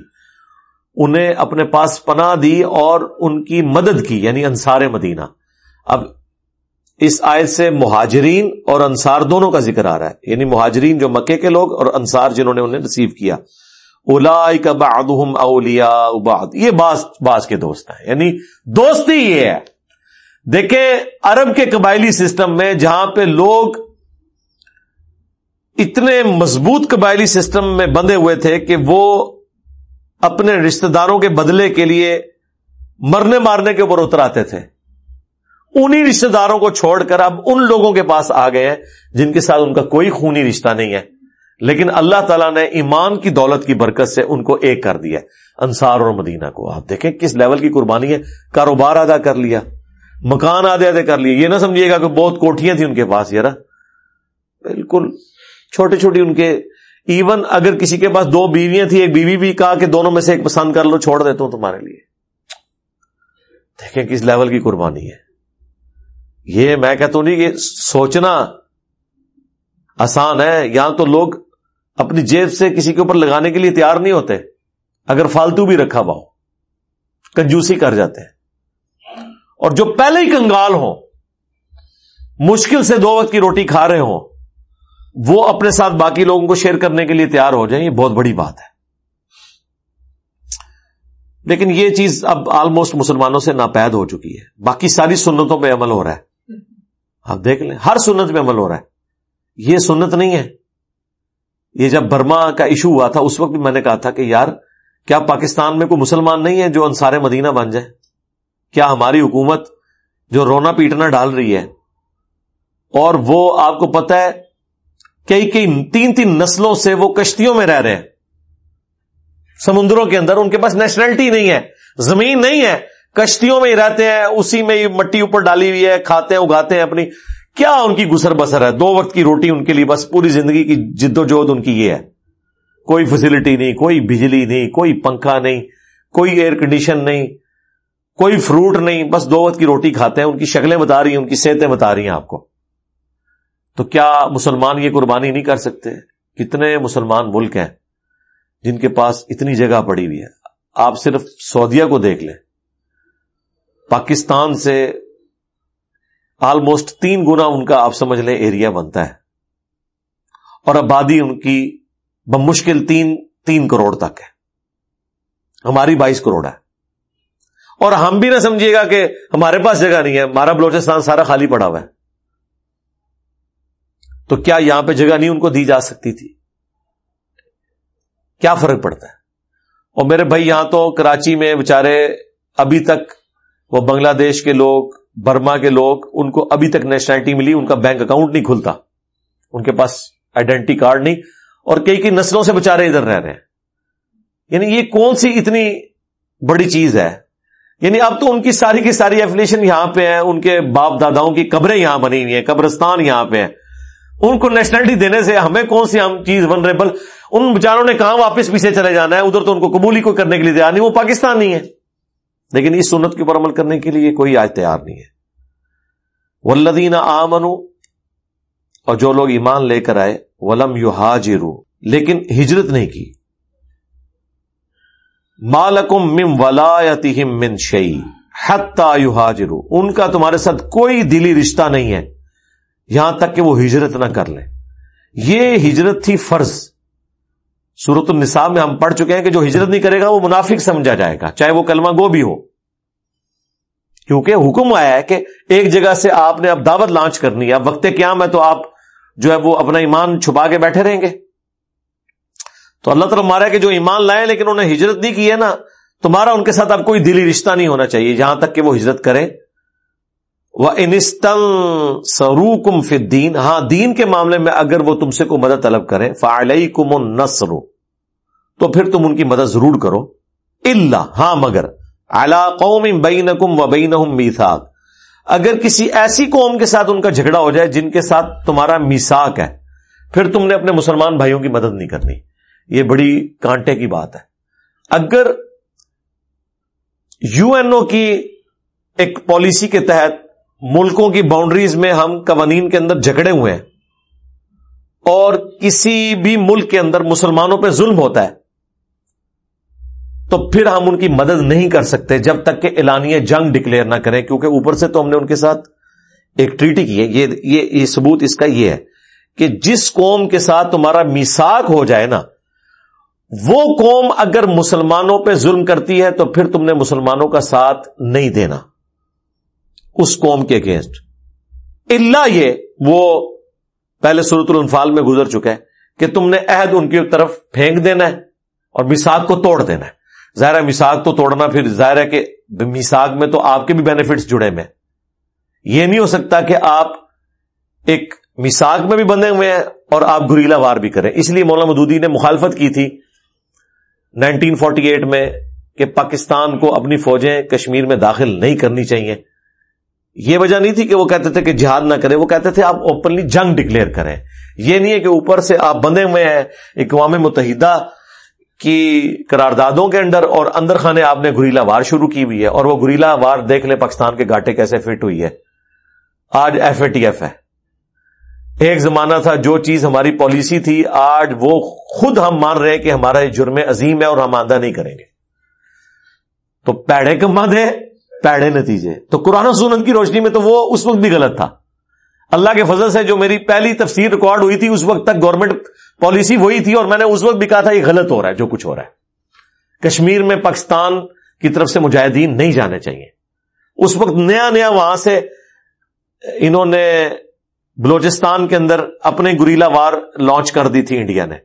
انہیں اپنے پاس پناہ دی اور ان کی مدد کی یعنی انصار مدینہ۔ اب اس آیت سے مہاجرین اور انصار دونوں کا ذکر آ رہا ہے۔ یعنی مہاجرین جو مکے کے لوگ اور انصار جنہوں نے انہیں ریسیو کیا۔ اولا کا بعدهم اولیا اباد یہ باز باز کے دوست ہیں۔ یعنی دوستی یہ ہے۔ دیکھیں عرب کے قبائلی سسٹم میں جہاں پہ لوگ اتنے مضبوط قبائلی سسٹم میں بندے ہوئے تھے کہ وہ اپنے رشتہ داروں کے بدلے کے لیے مرنے مارنے کے اوپر اتر آتے تھے۔ انہی رشتہ داروں کو چھوڑ کر اب ان لوگوں کے پاس آ گئے ہیں جن کے ساتھ ان کا کوئی خونی رشتہ نہیں ہے۔ لیکن اللہ تعالیٰ نے ایمان کی دولت کی برکت سے ان کو ایک کر دیا انصار اور مدینہ کو۔ آپ دیکھیں کس لیول کی قربانی ہے۔ کاروبار ادا کر لیا۔ مکان آدھے آدھے کر لیے۔ یہ نہ سمجھیے گا کہ بہت کوٹیاں تھیں ان کے پاس یار بالکل چھوٹے چھوٹی ان کے ایون اگر کسی کے پاس دو بیویاں تھیں، ایک بیوی بھی کہا کہ دونوں میں سے ایک پسند کر لو، چھوڑ دیتا ہوں تمہارے لیے۔ دیکھیں کس لیول کی قربانی ہے۔ یہ میں کہتا ہوں نہیں کہ سوچنا آسان ہے یہاں تو لوگ اپنی جیب سے کسی کے اوپر لگانے کے لیے تیار نہیں ہوتے، اگر فالتو بھی رکھا ہوا ہو، کنجوسی کر جاتے ہیں۔ اور جو پہلے ہی کنگال ہو مشکل سے دو وقت کی روٹی کھا رہے ہوں وہ اپنے ساتھ باقی لوگوں کو شیئر کرنے کے لیے تیار ہو جائیں، یہ بہت بڑی بات ہے۔ لیکن یہ چیز اب آلموسٹ مسلمانوں سے ناپید ہو چکی ہے۔ باقی ساری سنتوں پہ عمل ہو رہا ہے۔ آپ دیکھ لیں، ہر سنت پہ عمل ہو رہا ہے۔ یہ سنت نہیں ہے۔ یہ جب برما کا ایشو ہوا تھا، اس وقت بھی میں نے کہا تھا کہ یار، کیا پاکستان میں کوئی مسلمان نہیں ہے جو انصار مدینہ بن جائے؟ کیا ہماری حکومت جو رونا پیٹنا ڈال رہی ہے، اور وہ آپ کو پتا ہے کئی کئی تین تین نسلوں سے وہ کشتیوں میں رہ رہے ہیں۔ سمندروں کے اندر ان کے پاس نیشنلٹی نہیں ہے، زمین نہیں ہے۔ کشتیوں میں ہی رہتے ہیں، اسی میں مٹی اوپر ڈالی ہوئی ہے، کھاتے ہیں، اگاتے ہیں اپنی۔ کیا ان کی گسر بسر ہے؟ دو وقت کی روٹی ان کے لیے، بس پوری زندگی کی جد و جہد ان کی یہ ہے۔ کوئی فیسلٹی نہیں، کوئی بجلی نہیں، کوئی پنکھا نہیں، کوئی ایئر کنڈیشن نہیں، کوئی فروٹ نہیں، بس دو وقت کی روٹی کھاتے ہیں، ان کی شکلیں بتا رہی ہیں، ان کی صحتیں بتا رہی ہیں آپ کو۔ تو کیا مسلمان یہ قربانی نہیں کر سکتے؟ کتنے مسلمان ملک ہیں جن کے پاس اتنی جگہ پڑی ہوئی ہے؟ آپ صرف سعودیہ کو دیکھ لیں۔ پاکستان سے آلموسٹ تین گنا ان کا آپ سمجھ لیں ایریا بنتا ہے۔ اور آبادی ان کی بمشکل تین تین کروڑ تک ہے۔ ہماری بائیس کروڑ ہے۔ اور ہم بھی نہ سمجھیے گا کہ ہمارے پاس جگہ نہیں ہے۔ ہمارا بلوچستان سارا خالی پڑا ہوا ہے۔ تو کیا یہاں پہ جگہ نہیں ان کو دی جا سکتی تھی؟ کیا فرق پڑتا ہے؟ اور میرے بھائی یہاں تو کراچی میں بےچارے ابھی تک وہ بنگلہ دیش کے لوگ، برما کے لوگ، ان کو ابھی تک نیشنلٹی ملی، ان کا بینک اکاؤنٹ نہیں کھلتا۔ ان کے پاس آئیڈینٹی کارڈ نہیں۔ اور کئی کئی نسلوں سے بےچارے ادھر رہ رہے ہیں۔ یعنی یہ کون سی اتنی بڑی چیز ہے؟ یعنی اب تو ان کی ساری کی ساری ایفلیشن یہاں پہ ہیں، ان کے باپ داداؤں کی قبریں یہاں بنی ہوئی ہیں، قبرستان یہاں پہ ہیں۔ ان کو نیشنلٹی دینے سے ہمیں کون سی ہم چیز ونریبل ان بچاروں نے کہاں واپس پیچھے چلے جانا ہے؟ ادھر تو ان کو قبولی کو کرنے کے لیے تیار نہیں، وہ پاکستان نہیں ہے۔ لیکن اس سنت کے اوپر عمل کرنے کے لیے کوئی آج تیار نہیں ہے۔ ولدین آمنو اور جو لوگ ایمان لے کر آئے، ولم یو ہاجرو لیکن ہجرت نہیں کی۔ مالکم مم ولایتہم من شعی حتی یو ان کا تمہارے ساتھ کوئی دلی رشتہ نہیں ہے۔ یہاں تک کہ وہ ہجرت نہ کر لیں۔ یہ ہجرت تھی فرض۔ صورت النساء میں ہم پڑھ چکے ہیں کہ جو ہجرت نہیں کرے گا، وہ منافق سمجھا جائے گا، چاہے وہ کلمہ گو بھی ہو۔ کیونکہ حکم آیا ہے کہ ایک جگہ سے آپ نے اب دعوت لانچ کرنی ہے۔ اب وقت کیا میں تو آپ جو ہے وہ اپنا ایمان چھپا کے بیٹھے رہیں گے۔ تو اللہ تعالیٰ مارا کہ جو ایمان لائے لیکن انہوں نے ہجرت نہیں کی ہے نا، تمہارا ان کے ساتھ اب کوئی دلی رشتہ نہیں ہونا چاہیے۔ جہاں تک کہ وہ ہجرت کرے وہ انستن سرو فدین ہاں دین کے معاملے میں اگر وہ تم سے کوئی مدد طلب کرے فعلئی کم نسرو تو پھر تم ان کی مدد ضرور کرو۔ اللہ ہاں مگر اعلی قوم بین کم و بین میساک اگر کسی ایسی قوم کے ساتھ ان کا جھگڑا ہو جائے جن کے ساتھ تمہارا میساک ہے، پھر تم نے اپنے مسلمان بھائیوں کی مدد نہیں کرنی۔ یہ بڑی کانٹے کی بات ہے۔ اگر یو این او کی ایک پالیسی کے تحت ملکوں کی باؤنڈریز میں ہم قوانین کے اندر جھگڑے ہوئے ہیں۔ اور کسی بھی ملک کے اندر مسلمانوں پہ ظلم ہوتا ہے تو پھر ہم ان کی مدد نہیں کر سکتے جب تک کہ اعلانیہ جنگ ڈکلیئر نہ کریں کیونکہ اوپر سے تو ہم نے ان کے ساتھ ایک ٹریٹی کی ہے۔ یہ یہ, یہ ثبوت اس کا یہ ہے کہ جس قوم کے ساتھ تمہارا میساک ہو جائے نا وہ قوم اگر مسلمانوں پہ ظلم کرتی ہے تو پھر تم نے مسلمانوں کا ساتھ نہیں دینا۔ اس قوم کے اگینسٹ اللہ یہ وہ پہلے صورت الانفال میں گزر چکا ہے کہ تم نے عہد ان کی طرف پھینک دینا ہے اور میساک کو توڑ دینا ہے۔ ظاہر ہے مساق تو توڑنا، پھر ظاہر ہے کہ میساک میں تو آپ کے بھی بینیفٹس جڑے میں یہ نہیں ہو سکتا کہ آپ ایک مساق میں بھی بندے ہوئے ہیں اور آپ گریلا وار بھی کریں۔ اس لیے مولانا مدودی نے مخالفت کی تھی نائنٹین فورٹی ایٹ میں کہ پاکستان کو اپنی فوجیں کشمیر میں داخل نہیں کرنی چاہیے۔ یہ وجہ نہیں تھی کہ وہ کہتے تھے کہ جہاد نہ کرے، وہ کہتے تھے آپ اوپنلی جنگ ڈکلیئر کریں۔ یہ نہیں ہے کہ اوپر سے آپ بندے ہوئے ہیں اقوام متحدہ کی قراردادوں کے اندر اور اندر خانے آپ نے گریلا وار شروع کی ہوئی ہے اور وہ گریلا وار دیکھ لیں پاکستان کے گاٹے کیسے فٹ ہوئی ہے۔ آج ایف اے ٹی ایف ہے۔ ایک زمانہ تھا جو چیز ہماری پالیسی تھی، آج وہ خود ہم مان رہے ہیں کہ ہمارا جرم عظیم ہے اور ہم آندہ نہیں کریں گے۔ تو پیڑے کما دے پیڑے نتیجے تو قرآن سنت کی روشنی میں تو وہ اس وقت بھی غلط تھا۔ اللہ کے فضل سے جو میری پہلی تفسیر ریکارڈ ہوئی تھی، اس وقت تک گورنمنٹ پالیسی وہی تھی اور میں نے اس وقت بھی کہا تھا یہ غلط ہو رہا ہے، جو کچھ ہو رہا ہے۔ کشمیر میں پاکستان کی طرف سے مجاہدین نہیں جانے چاہیے۔ اس وقت نیا نیا وہاں سے انہوں نے بلوچستان کے اندر اپنے گریلا وار لانچ کر دی تھی انڈیا نے۔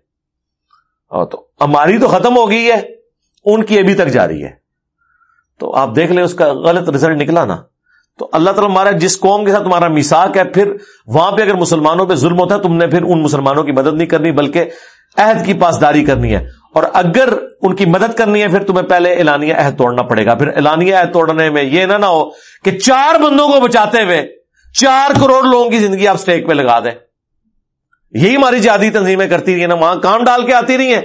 تو ہماری تو ختم ہو گئی ہے، ان کی ابھی تک جاری ہے۔ تو آپ دیکھ لیں اس کا غلط رزلٹ نکلا نا۔ تو اللہ تعالیٰ ہمارا جس قوم کے ساتھ تمہارا میساک ہے، پھر وہاں پہ اگر مسلمانوں پہ ظلم ہوتا ہے، تم نے پھر ان مسلمانوں کی مدد نہیں کرنی، بلکہ عہد کی پاسداری کرنی ہے۔ اور اگر ان کی مدد کرنی ہے، پھر تمہیں پہلے اعلانیہ عہد توڑنا پڑے گا۔ پھر اعلانیہ عہد توڑنے میں یہ نہ نہ ہو کہ چار بندوں کو بچاتے ہوئے چار کروڑ لوگوں کی زندگی آپ اسٹیک پہ لگا دیں۔ یہی ہماری جادی تنظیمیں کرتی رہی ہیں نا۔ وہاں کام ڈال کے آتی رہی ہیں۔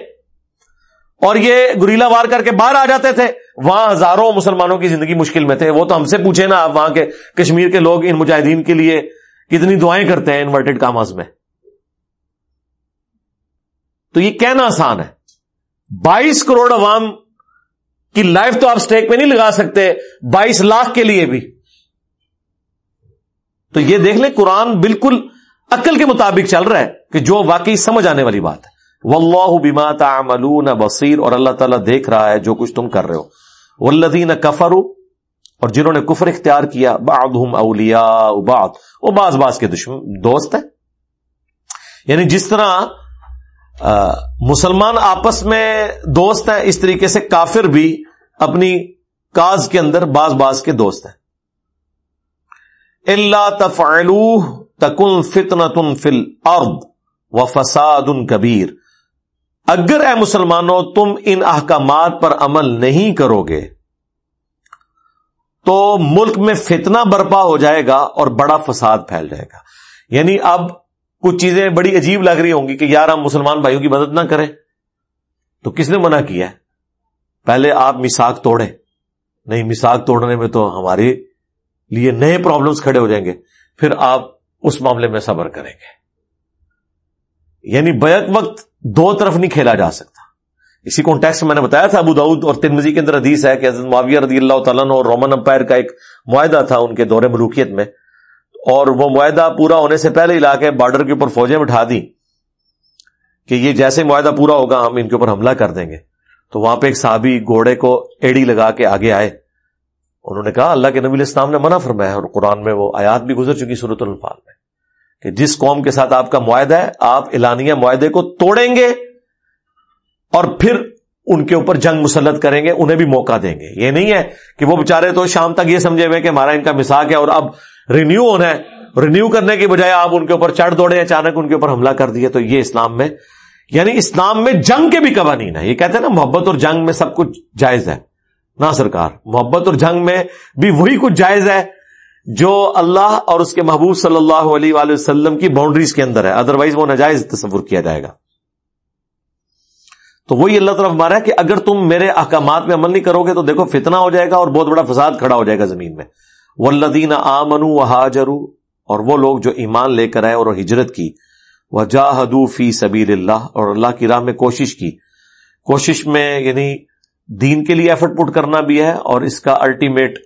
اور یہ گریلا وار کر کے باہر آ جاتے تھے۔ وہاں ہزاروں مسلمانوں کی زندگی مشکل میں تھے۔ وہ تو ہم سے پوچھے نا، آپ وہاں کے کشمیر کے لوگ، ان مجاہدین کے لیے کتنی دعائیں کرتے ہیں انورٹیڈ کاماز میں؟ تو یہ کہنا آسان ہے۔ بائیس کروڑ عوام کی لائف تو آپ اسٹیک پہ نہیں لگا سکتے، بائیس لاکھ کے لیے بھی۔ تو یہ دیکھ لیں، قرآن بالکل عقل کے مطابق چل رہا ہے کہ جو واقعی سمجھ آنے والی بات ہے۔ واللہ بما تعملون بصیر اور اللہ تعالیٰ دیکھ رہا ہے جو کچھ تم کر رہے ہو۔ والذین کفروا اور جنہوں نے کفر اختیار کیا بعضهم اولیاء بعض۔ وہ بعض بعض کے دشمن، دوست ہیں۔ یعنی جس طرح مسلمان آپس میں دوست ہیں، اس طریقے سے کافر بھی اپنی کاز کے اندر بعض بعض کے دوست ہیں۔ اللہ تفعلو تکن فتنة فی الارض و فساد کبیر۔ اگر اے مسلمانوں تم ان احکامات پر عمل نہیں کرو گے، تو ملک میں فتنہ برپا ہو جائے گا اور بڑا فساد پھیل جائے گا۔ یعنی اب کچھ چیزیں بڑی عجیب لگ رہی ہوں گی کہ یار ہم مسلمان بھائیوں کی مدد نہ کریں۔ تو کس نے منع کیا ہے؟ پہلے آپ مساک توڑے نہیں مساک توڑنے میں تو ہمارے لیے نئے پرابلمس کھڑے ہو جائیں گے۔ پھر آپ اس معاملے میں صبر کریں گے۔ یعنی بیک وقت دو طرف نہیں کھیلا جا سکتا۔ اسی کانٹیکس میں نے بتایا تھا ابو داود اور ترمزی کے اندر حدیث ہے کہ حضرت معاویہ رضی اللہ تعالیٰ اور رومن امپائر کا ایک معاہدہ تھا ان کے دور ملوکیت میں۔ اور وہ معاہدہ پورا ہونے سے پہلے علاقے بارڈر کے اوپر فوجیں بٹھا دی کہ یہ جیسے معاہدہ پورا ہوگا ہم ان کے اوپر حملہ کر دیں گے۔ تو وہاں پہ ایک صحابی گھوڑے کو ایڑی لگا کے آگے آئے۔ انہوں نے کہا، اللہ کے نبی الاسلام نے منع فرمایا اور قرآن میں وہ آیات بھی گزر چکی صورت الفال میں۔ کہ جس قوم کے ساتھ آپ کا معاہدہ ہے، آپ اعلانیہ معاہدے کو توڑیں گے اور پھر ان کے اوپر جنگ مسلط کریں گے، انہیں بھی موقع دیں گے۔ یہ نہیں ہے کہ وہ بےچارے تو شام تک یہ سمجھے ہوئے کہ ہمارا ان کا مساق ہے اور اب رینیو ہونا ہے۔ رینیو کرنے کی بجائے آپ ان کے اوپر چڑھ دوڑے اچانک ان کے اوپر حملہ کر دیے۔ تو یہ اسلام میں یعنی اسلام میں جنگ کے بھی قوانین ہے یہ کہتے ہیں نا، محبت اور جنگ میں سب کچھ جائز ہے۔ نہ سرکار، محبت اور جنگ میں بھی وہی کچھ جائز ہے۔ جو اللہ اور اس کے محبوب صلی اللہ علیہ وآلہ وسلم کی باؤنڈریز کے اندر ہے. ادروائز وہ ناجائز تصور کیا جائے گا. تو وہی اللہ طرف مارا ہے کہ اگر تم میرے احکامات میں عمل نہیں کرو گے تو دیکھو فتنہ ہو جائے گا اور بہت بڑا فساد کھڑا ہو جائے گا زمین میں. ولدین آ منو و اور وہ لوگ جو ایمان لے کر آئے اور ہجرت کی. وہ جاہدو فی سبیر اللہ اور اللہ کی راہ میں کوشش کی. کوشش میں یعنی دین کے لیے ایفرٹ پٹ کرنا بھی ہے اور اس کا الٹیمیٹ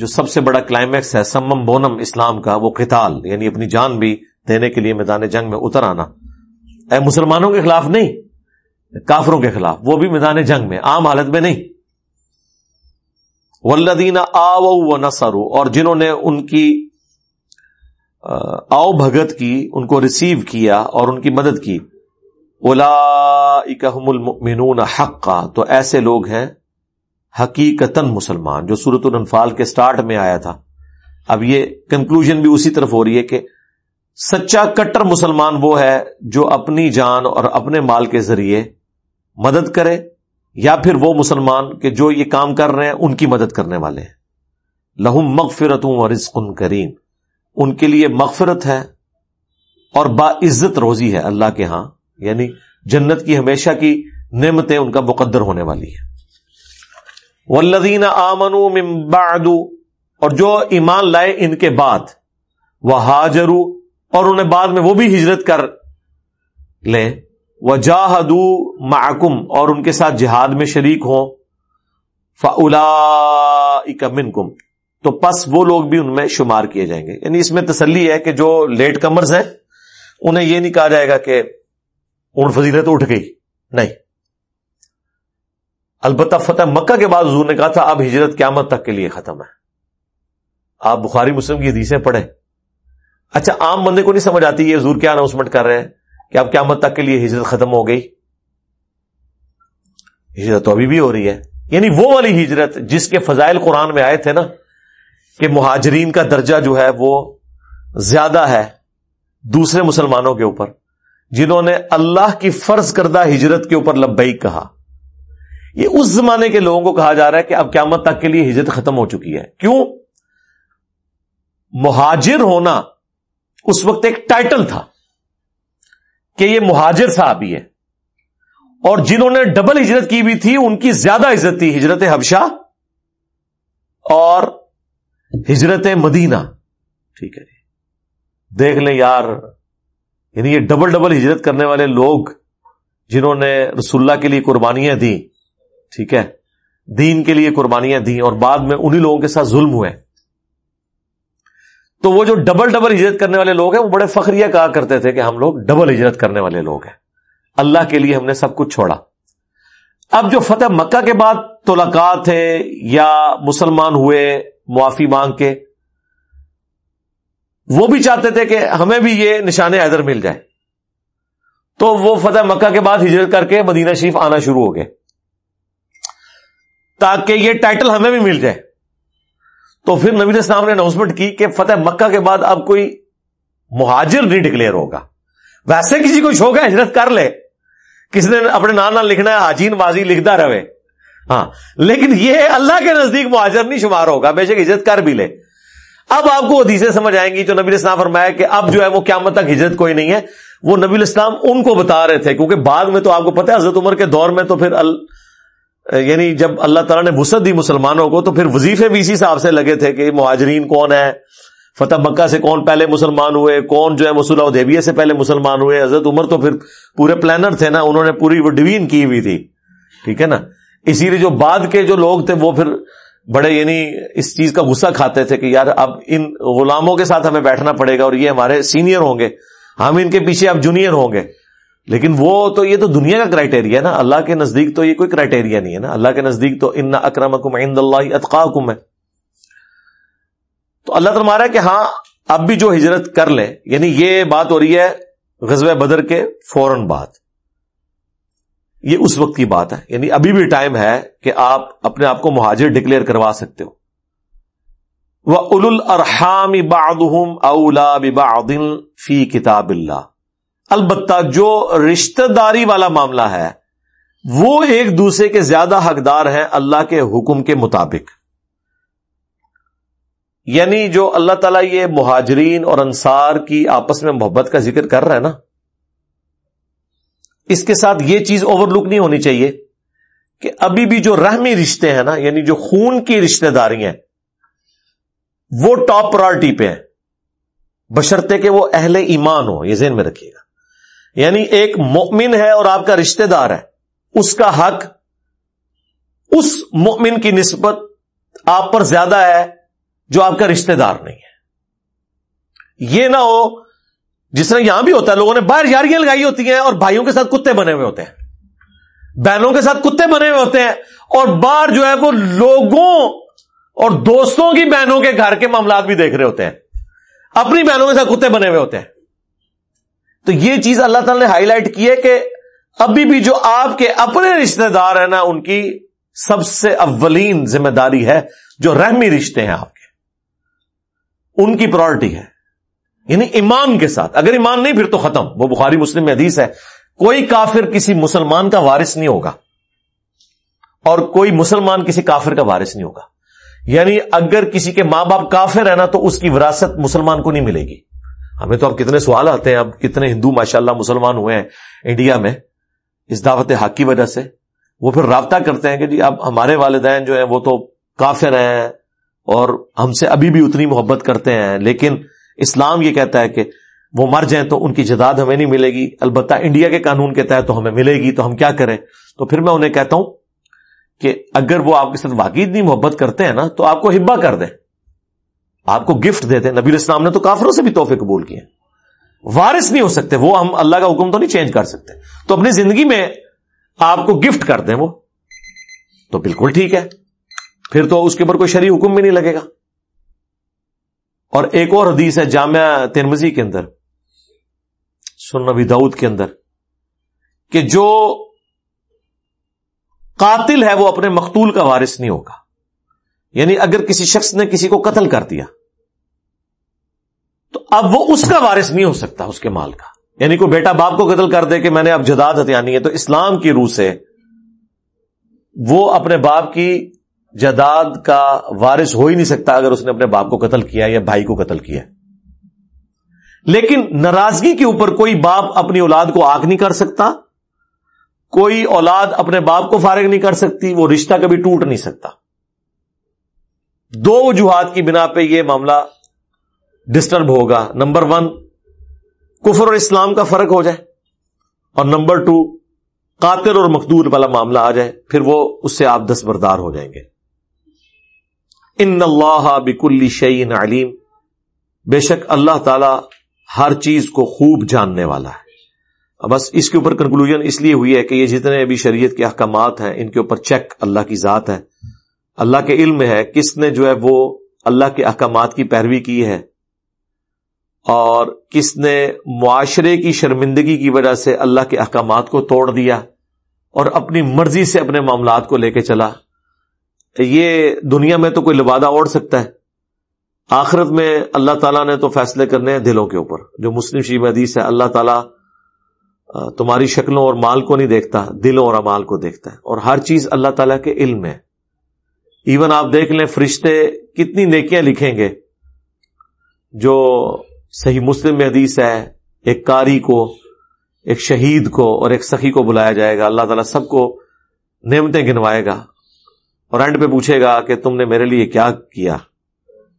جو سب سے بڑا کلائمیکس ہے سمم بونم اسلام کا، وہ قتال یعنی اپنی جان بھی دینے کے لیے میدان جنگ میں اتر آنا۔ اے مسلمانوں کے خلاف نہیں، کافروں کے خلاف، وہ بھی میدان جنگ میں، عام حالت میں نہیں۔ ولدین آو و نسرو اور جنہوں نے ان کی آؤ بھگت کی، ان کو ریسیو کیا اور ان کی مدد کی۔ اولا اکم المنون حق کا تو ایسے لوگ ہیں حقیقت مسلمان، جو سورت الانفال کے سٹارٹ میں آیا تھا۔ اب یہ کنکلوژن بھی اسی طرف ہو رہی ہے کہ سچا کٹر مسلمان وہ ہے جو اپنی جان اور اپنے مال کے ذریعے مدد کرے، یا پھر وہ مسلمان کہ جو یہ کام کر رہے ہیں، ان کی مدد کرنے والے ہیں۔ لہم مغفرت اور رزق کریم۔ ان کے لیے مغفرت ہے اور با عزت روزی ہے اللہ کے ہاں یعنی جنت کی ہمیشہ کی نعمتیں ان کا مقدر ہونے والی ہے ولدین آمن بعد، اور جو ایمان لائے ان کے بعد وہ حاجرو اور انہیں بعد میں وہ بھی ہجرت کر لیں وہ جاہدو محکم اور ان کے ساتھ جہاد میں شریک ہوں فلا من کم تو پس وہ لوگ بھی ان میں شمار کیے جائیں گے۔ یعنی اس میں تسلی ہے کہ جو لیٹ کمرز ہیں، انہیں یہ نہیں کہا جائے گا کہ اون فضیلت اٹھ گئی۔ نہیں۔ البتہ فتح مکہ کے بعد حضور نے کہا تھا، اب ہجرت قیامت تک کے لیے ختم ہے۔ آپ بخاری مسلم کی حدیثیں پڑھیں۔ اچھا عام بندے کو نہیں سمجھ آتی یہ حضور کیا اناؤنسمنٹ کر رہے ہیں کہ اب قیامت تک کے لیے ہجرت ختم ہو گئی۔ ہجرت تو ابھی بھی ہو رہی ہے۔ یعنی وہ والی ہجرت جس کے فضائل قرآن میں آئے تھے نا، کہ مہاجرین کا درجہ جو ہے وہ زیادہ ہے دوسرے مسلمانوں کے اوپر، جنہوں نے اللہ کی فرض کردہ ہجرت کے اوپر لبئی کہا۔ یہ اس زمانے کے لوگوں کو کہا جا رہا ہے کہ اب قیامت تک کے لیے ہجرت ختم ہو چکی ہے۔ کیوں؟ مہاجر ہونا اس وقت ایک ٹائٹل تھا کہ یہ مہاجر صاحب ہے اور جنہوں نے ڈبل ہجرت کی بھی تھی، ان کی زیادہ عزت تھی ہجرت حبشہ اور ہجرت مدینہ۔ ٹھیک ہے جی۔ دیکھ لیں یار یعنی یہ ڈبل ڈبل ہجرت کرنے والے لوگ جنہوں نے رسول اللہ کے لیے قربانیاں دی ٹھیک ہے؟ دین کے لیے قربانیاں دی اور بعد میں انہی لوگوں کے ساتھ ظلم ہوئے۔ تو وہ جو ڈبل ڈبل ہجرت کرنے والے لوگ ہیں، وہ بڑے فخریہ کہا کرتے تھے کہ ہم لوگ ڈبل ہجرت کرنے والے لوگ ہیں۔ اللہ کے لیے ہم نے سب کچھ چھوڑا۔ اب جو فتح مکہ کے بعد تلقات تھے یا مسلمان ہوئے معافی مانگ کے، وہ بھی چاہتے تھے کہ ہمیں بھی یہ نشان حیدر مل جائے۔ تو وہ فتح مکہ کے بعد ہجرت کر کے مدینہ شریف آنا شروع ہو گئے۔ تاکہ یہ ٹائٹل ہمیں بھی مل جائے۔ تو پھر نبی اسلام نے اناؤنسمنٹ کی کہ فتح مکہ کے بعد اب کوئی مہاجر نہیں ڈکلیئر ہوگا۔ ویسے کسی کو شوق ہے ہجرت کر لے۔ کسی نے اپنے نام لکھنا ہے، حاجین بازی لکھتا رہے۔ ہاں لیکن یہ اللہ کے نزدیک مہاجر نہیں شمار ہوگا، بے شک ہجرت کر بھی لے۔ اب آپ کو حدیثیں سمجھ آئیں گی جو نبی اسلام فرمایا کہ اب جو ہے وہ قیامت تک ہجرت کوئی نہیں ہے۔ وہ نبی الاسلام ان کو بتا رہے تھے، کیونکہ بعد میں تو آپ کو پتا ہے، حضرت عمر کے دور میں تو پھر یعنی جب اللہ تعالیٰ نے وسعت دی مسلمانوں کو تو پھر وظیفے بھی اسی حساب سے لگے تھے کہ مہاجرین کون ہے فتح مکہ سے کون پہلے مسلمان ہوئے؟ کون جو ہے مسلح ادیبیہ سے پہلے مسلمان ہوئے؟ حضرت عمر تو پھر پورے پلانر تھے نا، انہوں نے پوری وہ ڈویژن کی ہوئی تھی۔ ٹھیک ہے نا؟ اسی لیے جو بعد کے جو لوگ تھے وہ پھر بڑے یعنی اس چیز کا غصہ کھاتے تھے کہ یار اب ان غلاموں کے ساتھ ہمیں بیٹھنا پڑے گا اور یہ ہمارے سینئر ہوں گے۔ ہم ان کے پیچھے اب جونیئر ہوں گے۔ لیکن وہ تو یہ تو دنیا کا کرائٹیریا ہے نا۔ اللہ کے نزدیک تو یہ کوئی کرائٹیریا نہیں ہے نا۔ اللہ کے نزدیک تو ان اکرم عند اللہ اطقا ہے۔ تو اللہ تعالیٰ کہ ہاں اب بھی جو ہجرت کر لیں یعنی یہ بات ہو رہی ہے غزب بدر کے فوراً بعد۔ یہ اس وقت کی بات ہے۔ یعنی ابھی بھی ٹائم ہے کہ آپ اپنے آپ کو مہاجر ڈکلیئر کروا سکتے ہو۔ وہ اول الرحام اولا بادل فی کتاب اللہ البتہ جو رشتہ داری والا معاملہ ہے، وہ ایک دوسرے کے زیادہ حقدار ہیں اللہ کے حکم کے مطابق۔ یعنی جو اللہ تعالیٰ یہ مہاجرین اور انصار کی آپس میں محبت کا ذکر کر رہا ہے نا، اس کے ساتھ یہ چیز اوور لک نہیں ہونی چاہیے کہ ابھی بھی جو رحمی رشتے ہیں نا یعنی جو خون کی رشتے داری ہیں، وہ ٹاپ پرائرٹی پہ ہیں۔ بشرتے کہ وہ اہل ایمان ہو یہ ذہن میں رکھیے گا۔ یعنی ایک مؤمن ہے اور آپ کا رشتہ دار ہے، اس کا حق، اس مؤمن کی نسبت آپ پر زیادہ ہے جو آپ کا رشتہ دار نہیں ہے۔ یہ نہ ہو، جس طرح یہاں بھی ہوتا ہے، لوگوں نے باہر یاریاں لگائی ہوتی ہیں اور بھائیوں کے ساتھ کتے بنے ہوئے ہوتے ہیں، بہنوں کے ساتھ کتے بنے ہوئے ہوتے ہیں اور باہر جو ہے وہ لوگوں اور دوستوں کی بہنوں کے گھر کے معاملات بھی دیکھ رہے ہوتے ہیں۔ اپنی بہنوں کے ساتھ کتے بنے ہوئے ہوتے ہیں۔ تو یہ چیز اللہ تعالی نے ہائی لائٹ کی ہے کہ ابھی بھی جو آپ کے اپنے رشتہ دار ہیں نا، ان کی سب سے اولین ذمہ داری ہے جو رحمی رشتے ہیں آپ کے۔ ان کی پرائرٹی ہے۔ یعنی ایمان کے ساتھ۔ اگر ایمان نہیں، پھر تو ختم۔ وہ بخاری مسلم میں حدیث ہے، کوئی کافر کسی مسلمان کا وارث نہیں ہوگا۔ اور کوئی مسلمان کسی کافر کا وارث نہیں ہوگا۔ یعنی اگر کسی کے ماں باپ کافر ہے نا، تو اس کی وراثت مسلمان کو نہیں ملے گی۔ ہمیں تو اب کتنے سوال آتے ہیں، اب کتنے ہندو ماشاء اللہ مسلمان ہوئے ہیں انڈیا میں، اس دعوت حق کی وجہ سے۔ وہ پھر رابطہ کرتے ہیں کہ جی اب ہمارے والدین جو ہیں وہ تو کافر ہیں اور ہم سے ابھی بھی اتنی محبت کرتے ہیں، لیکن اسلام یہ کہتا ہے کہ وہ مر جائیں تو ان کی جداد ہمیں نہیں ملے گی۔ البتہ انڈیا کے قانون کے تحت تو ہمیں ملے گی، تو ہم کیا کریں؟ تو پھر میں انہیں کہتا ہوں کہ اگر وہ آپ کے ساتھ واقعی اتنی محبت کرتے ہیں نا، تو آپ کو ہبا کر دیں۔ آپ کو گفٹ دیتے ہیں۔ نبی اسلام نے تو کافروں سے بھی تحفے قبول کیے وارث نہیں ہو سکتے، وہ ہم اللہ کا حکم تو نہیں چینج کر سکتے۔ تو اپنی زندگی میں آپ کو گفٹ کر دیں وہ۔ تو بالکل ٹھیک ہے۔ پھر تو اس کے اوپر کوئی شریع حکم بھی نہیں لگے گا۔ اور ایک اور حدیث ہے جامعہ ترمزی کے اندر سن نبی دعود کے اندر، کہ جو قاتل ہے وہ اپنے مقتول کا وارث نہیں ہوگا۔ یعنی اگر کسی شخص نے کسی کو قتل کر دیا، تو اب وہ اس کا وارث نہیں ہو سکتا اس کے مال کا۔ یعنی کوئی بیٹا باپ کو قتل کر دے کہ میں نے اب جداد ہتھیانی ہے تو اسلام کی روح سے وہ اپنے باپ کی جداد کا وارث ہو ہی نہیں سکتا اگر اس نے اپنے باپ کو قتل کیا یا بھائی کو قتل کیا۔ لیکن ناراضگی کے اوپر کوئی باپ اپنی اولاد کو آگ نہیں کر سکتا، کوئی اولاد اپنے باپ کو فارغ نہیں کر سکتی، وہ رشتہ کبھی ٹوٹ نہیں سکتا۔ دو وجوہات کی بنا پہ یہ معاملہ ڈسٹرب ہوگا۔ نمبر ون کفر اور اسلام کا فرق ہو جائے۔ اور نمبر ٹو قاتل اور مقدور والا معاملہ آ جائے، پھر وہ اس سے آپ دستبردار ہو جائیں گے۔ ان اللہ بک شعین علیم بے شک اللہ تعالی ہر چیز کو خوب جاننے والا ہے۔ بس اس کے اوپر کنکلوژن اس لیے ہوئی ہے کہ یہ جتنے بھی شریعت کے احکامات ہیں، ان کے اوپر چیک اللہ کی ذات ہے۔ اللہ کے علم میں ہے کس نے جو ہے وہ اللہ کے احکامات کی پیروی کی ہے اور کس نے معاشرے کی شرمندگی کی وجہ سے اللہ کے احکامات کو توڑ دیا اور اپنی مرضی سے اپنے معاملات کو لے کے چلا یہ دنیا میں تو کوئی لبادہ اوڑ سکتا ہے آخرت میں اللہ تعالیٰ نے تو فیصلے کرنے ہیں دلوں کے اوپر جو مسلم شیب حدیث ہے اللہ تعالیٰ تمہاری شکلوں اور مال کو نہیں دیکھتا، دلوں اور امال کو دیکھتا ہے اور ہر چیز اللہ تعالیٰ کے علم ہے۔ ایون آپ دیکھ لیں فرشتے کتنی نیکیاں لکھیں گے۔ جو صحیح مسلم میں حدیث ہے، ایک کاری کو، ایک شہید کو اور ایک سخی کو بلایا جائے گا۔ اللہ تعالیٰ سب کو نعمتیں گنوائے گا۔ اور اینڈ پہ پوچھے گا کہ تم نے میرے لیے کیا کیا؟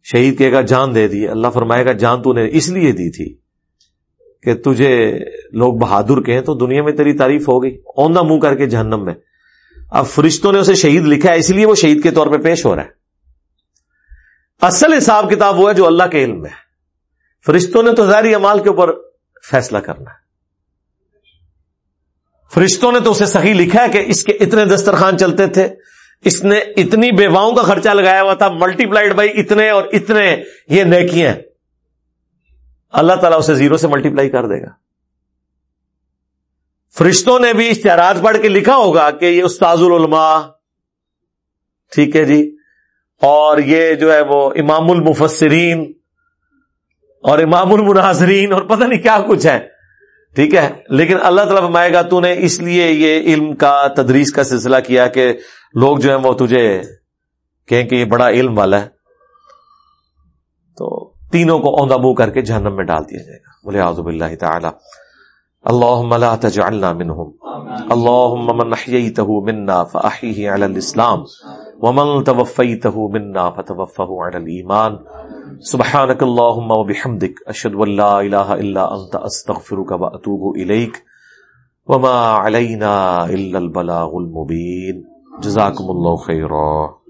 شہید کہے گا، جان دے دی۔ اللہ فرمائے گا، جان تو نے اس لیے دی تھی کہ تجھے لوگ بہادر کہیں تو دنیا میں تیری تعریف ہو گئی۔ اوندا منہ کر کے جہنم میں۔ اب فرشتوں نے اسے شہید لکھا ہے، اس لیے وہ شہید کے طور پہ پیش ہو رہا ہے۔ اصل حساب کتاب وہ ہے جو اللہ کے علم میں ہے۔ فرشتوں نے تو ظاہری امال کے اوپر فیصلہ کرنا ہے۔ فرشتوں نے تو اسے صحیح لکھا ہے کہ اس کے اتنے دسترخوان چلتے تھے، اس نے اتنی بیواؤں کا خرچہ لگایا ہوا تھا ملٹی پلائڈ بائی اتنے اور اتنے، یہ نیکیاں۔ اللہ تعالیٰ اسے زیرو سے ملٹی پلائی کر دے گا۔ فرشتوں نے بھی اشتہارات پڑھ کے لکھا ہوگا کہ یہ استاذ العلماء، ٹھیک ہے جی؟ اور یہ جو ہے وہ امام المفسرین اور امام المناظرین اور پتہ نہیں کیا کچھ ہے ٹھیک ہے؟ لیکن اللہ تعالیٰ فرمائے گا، تو نے اس لیے یہ علم کا تدریس کا سلسلہ کیا کہ لوگ جو ہیں وہ تجھے کہیں کہ یہ بڑا علم والا ہے۔ تو تینوں کو اوندا منہ کر کے جہنم میں ڈال دیا جائے گا۔ بولے آزب اللہ تعالی۔ اللهم لا تجعلنا منهم اللهم من احييته منا فاحيه على الاسلام ومن توفيته منا فتوفه على الايمان سبحانك اللهم وبحمدك اشهد ان لا اله الا انت استغفرك واتوب اليك وما علينا الا البلاغ المبين جزاكم الله خيرا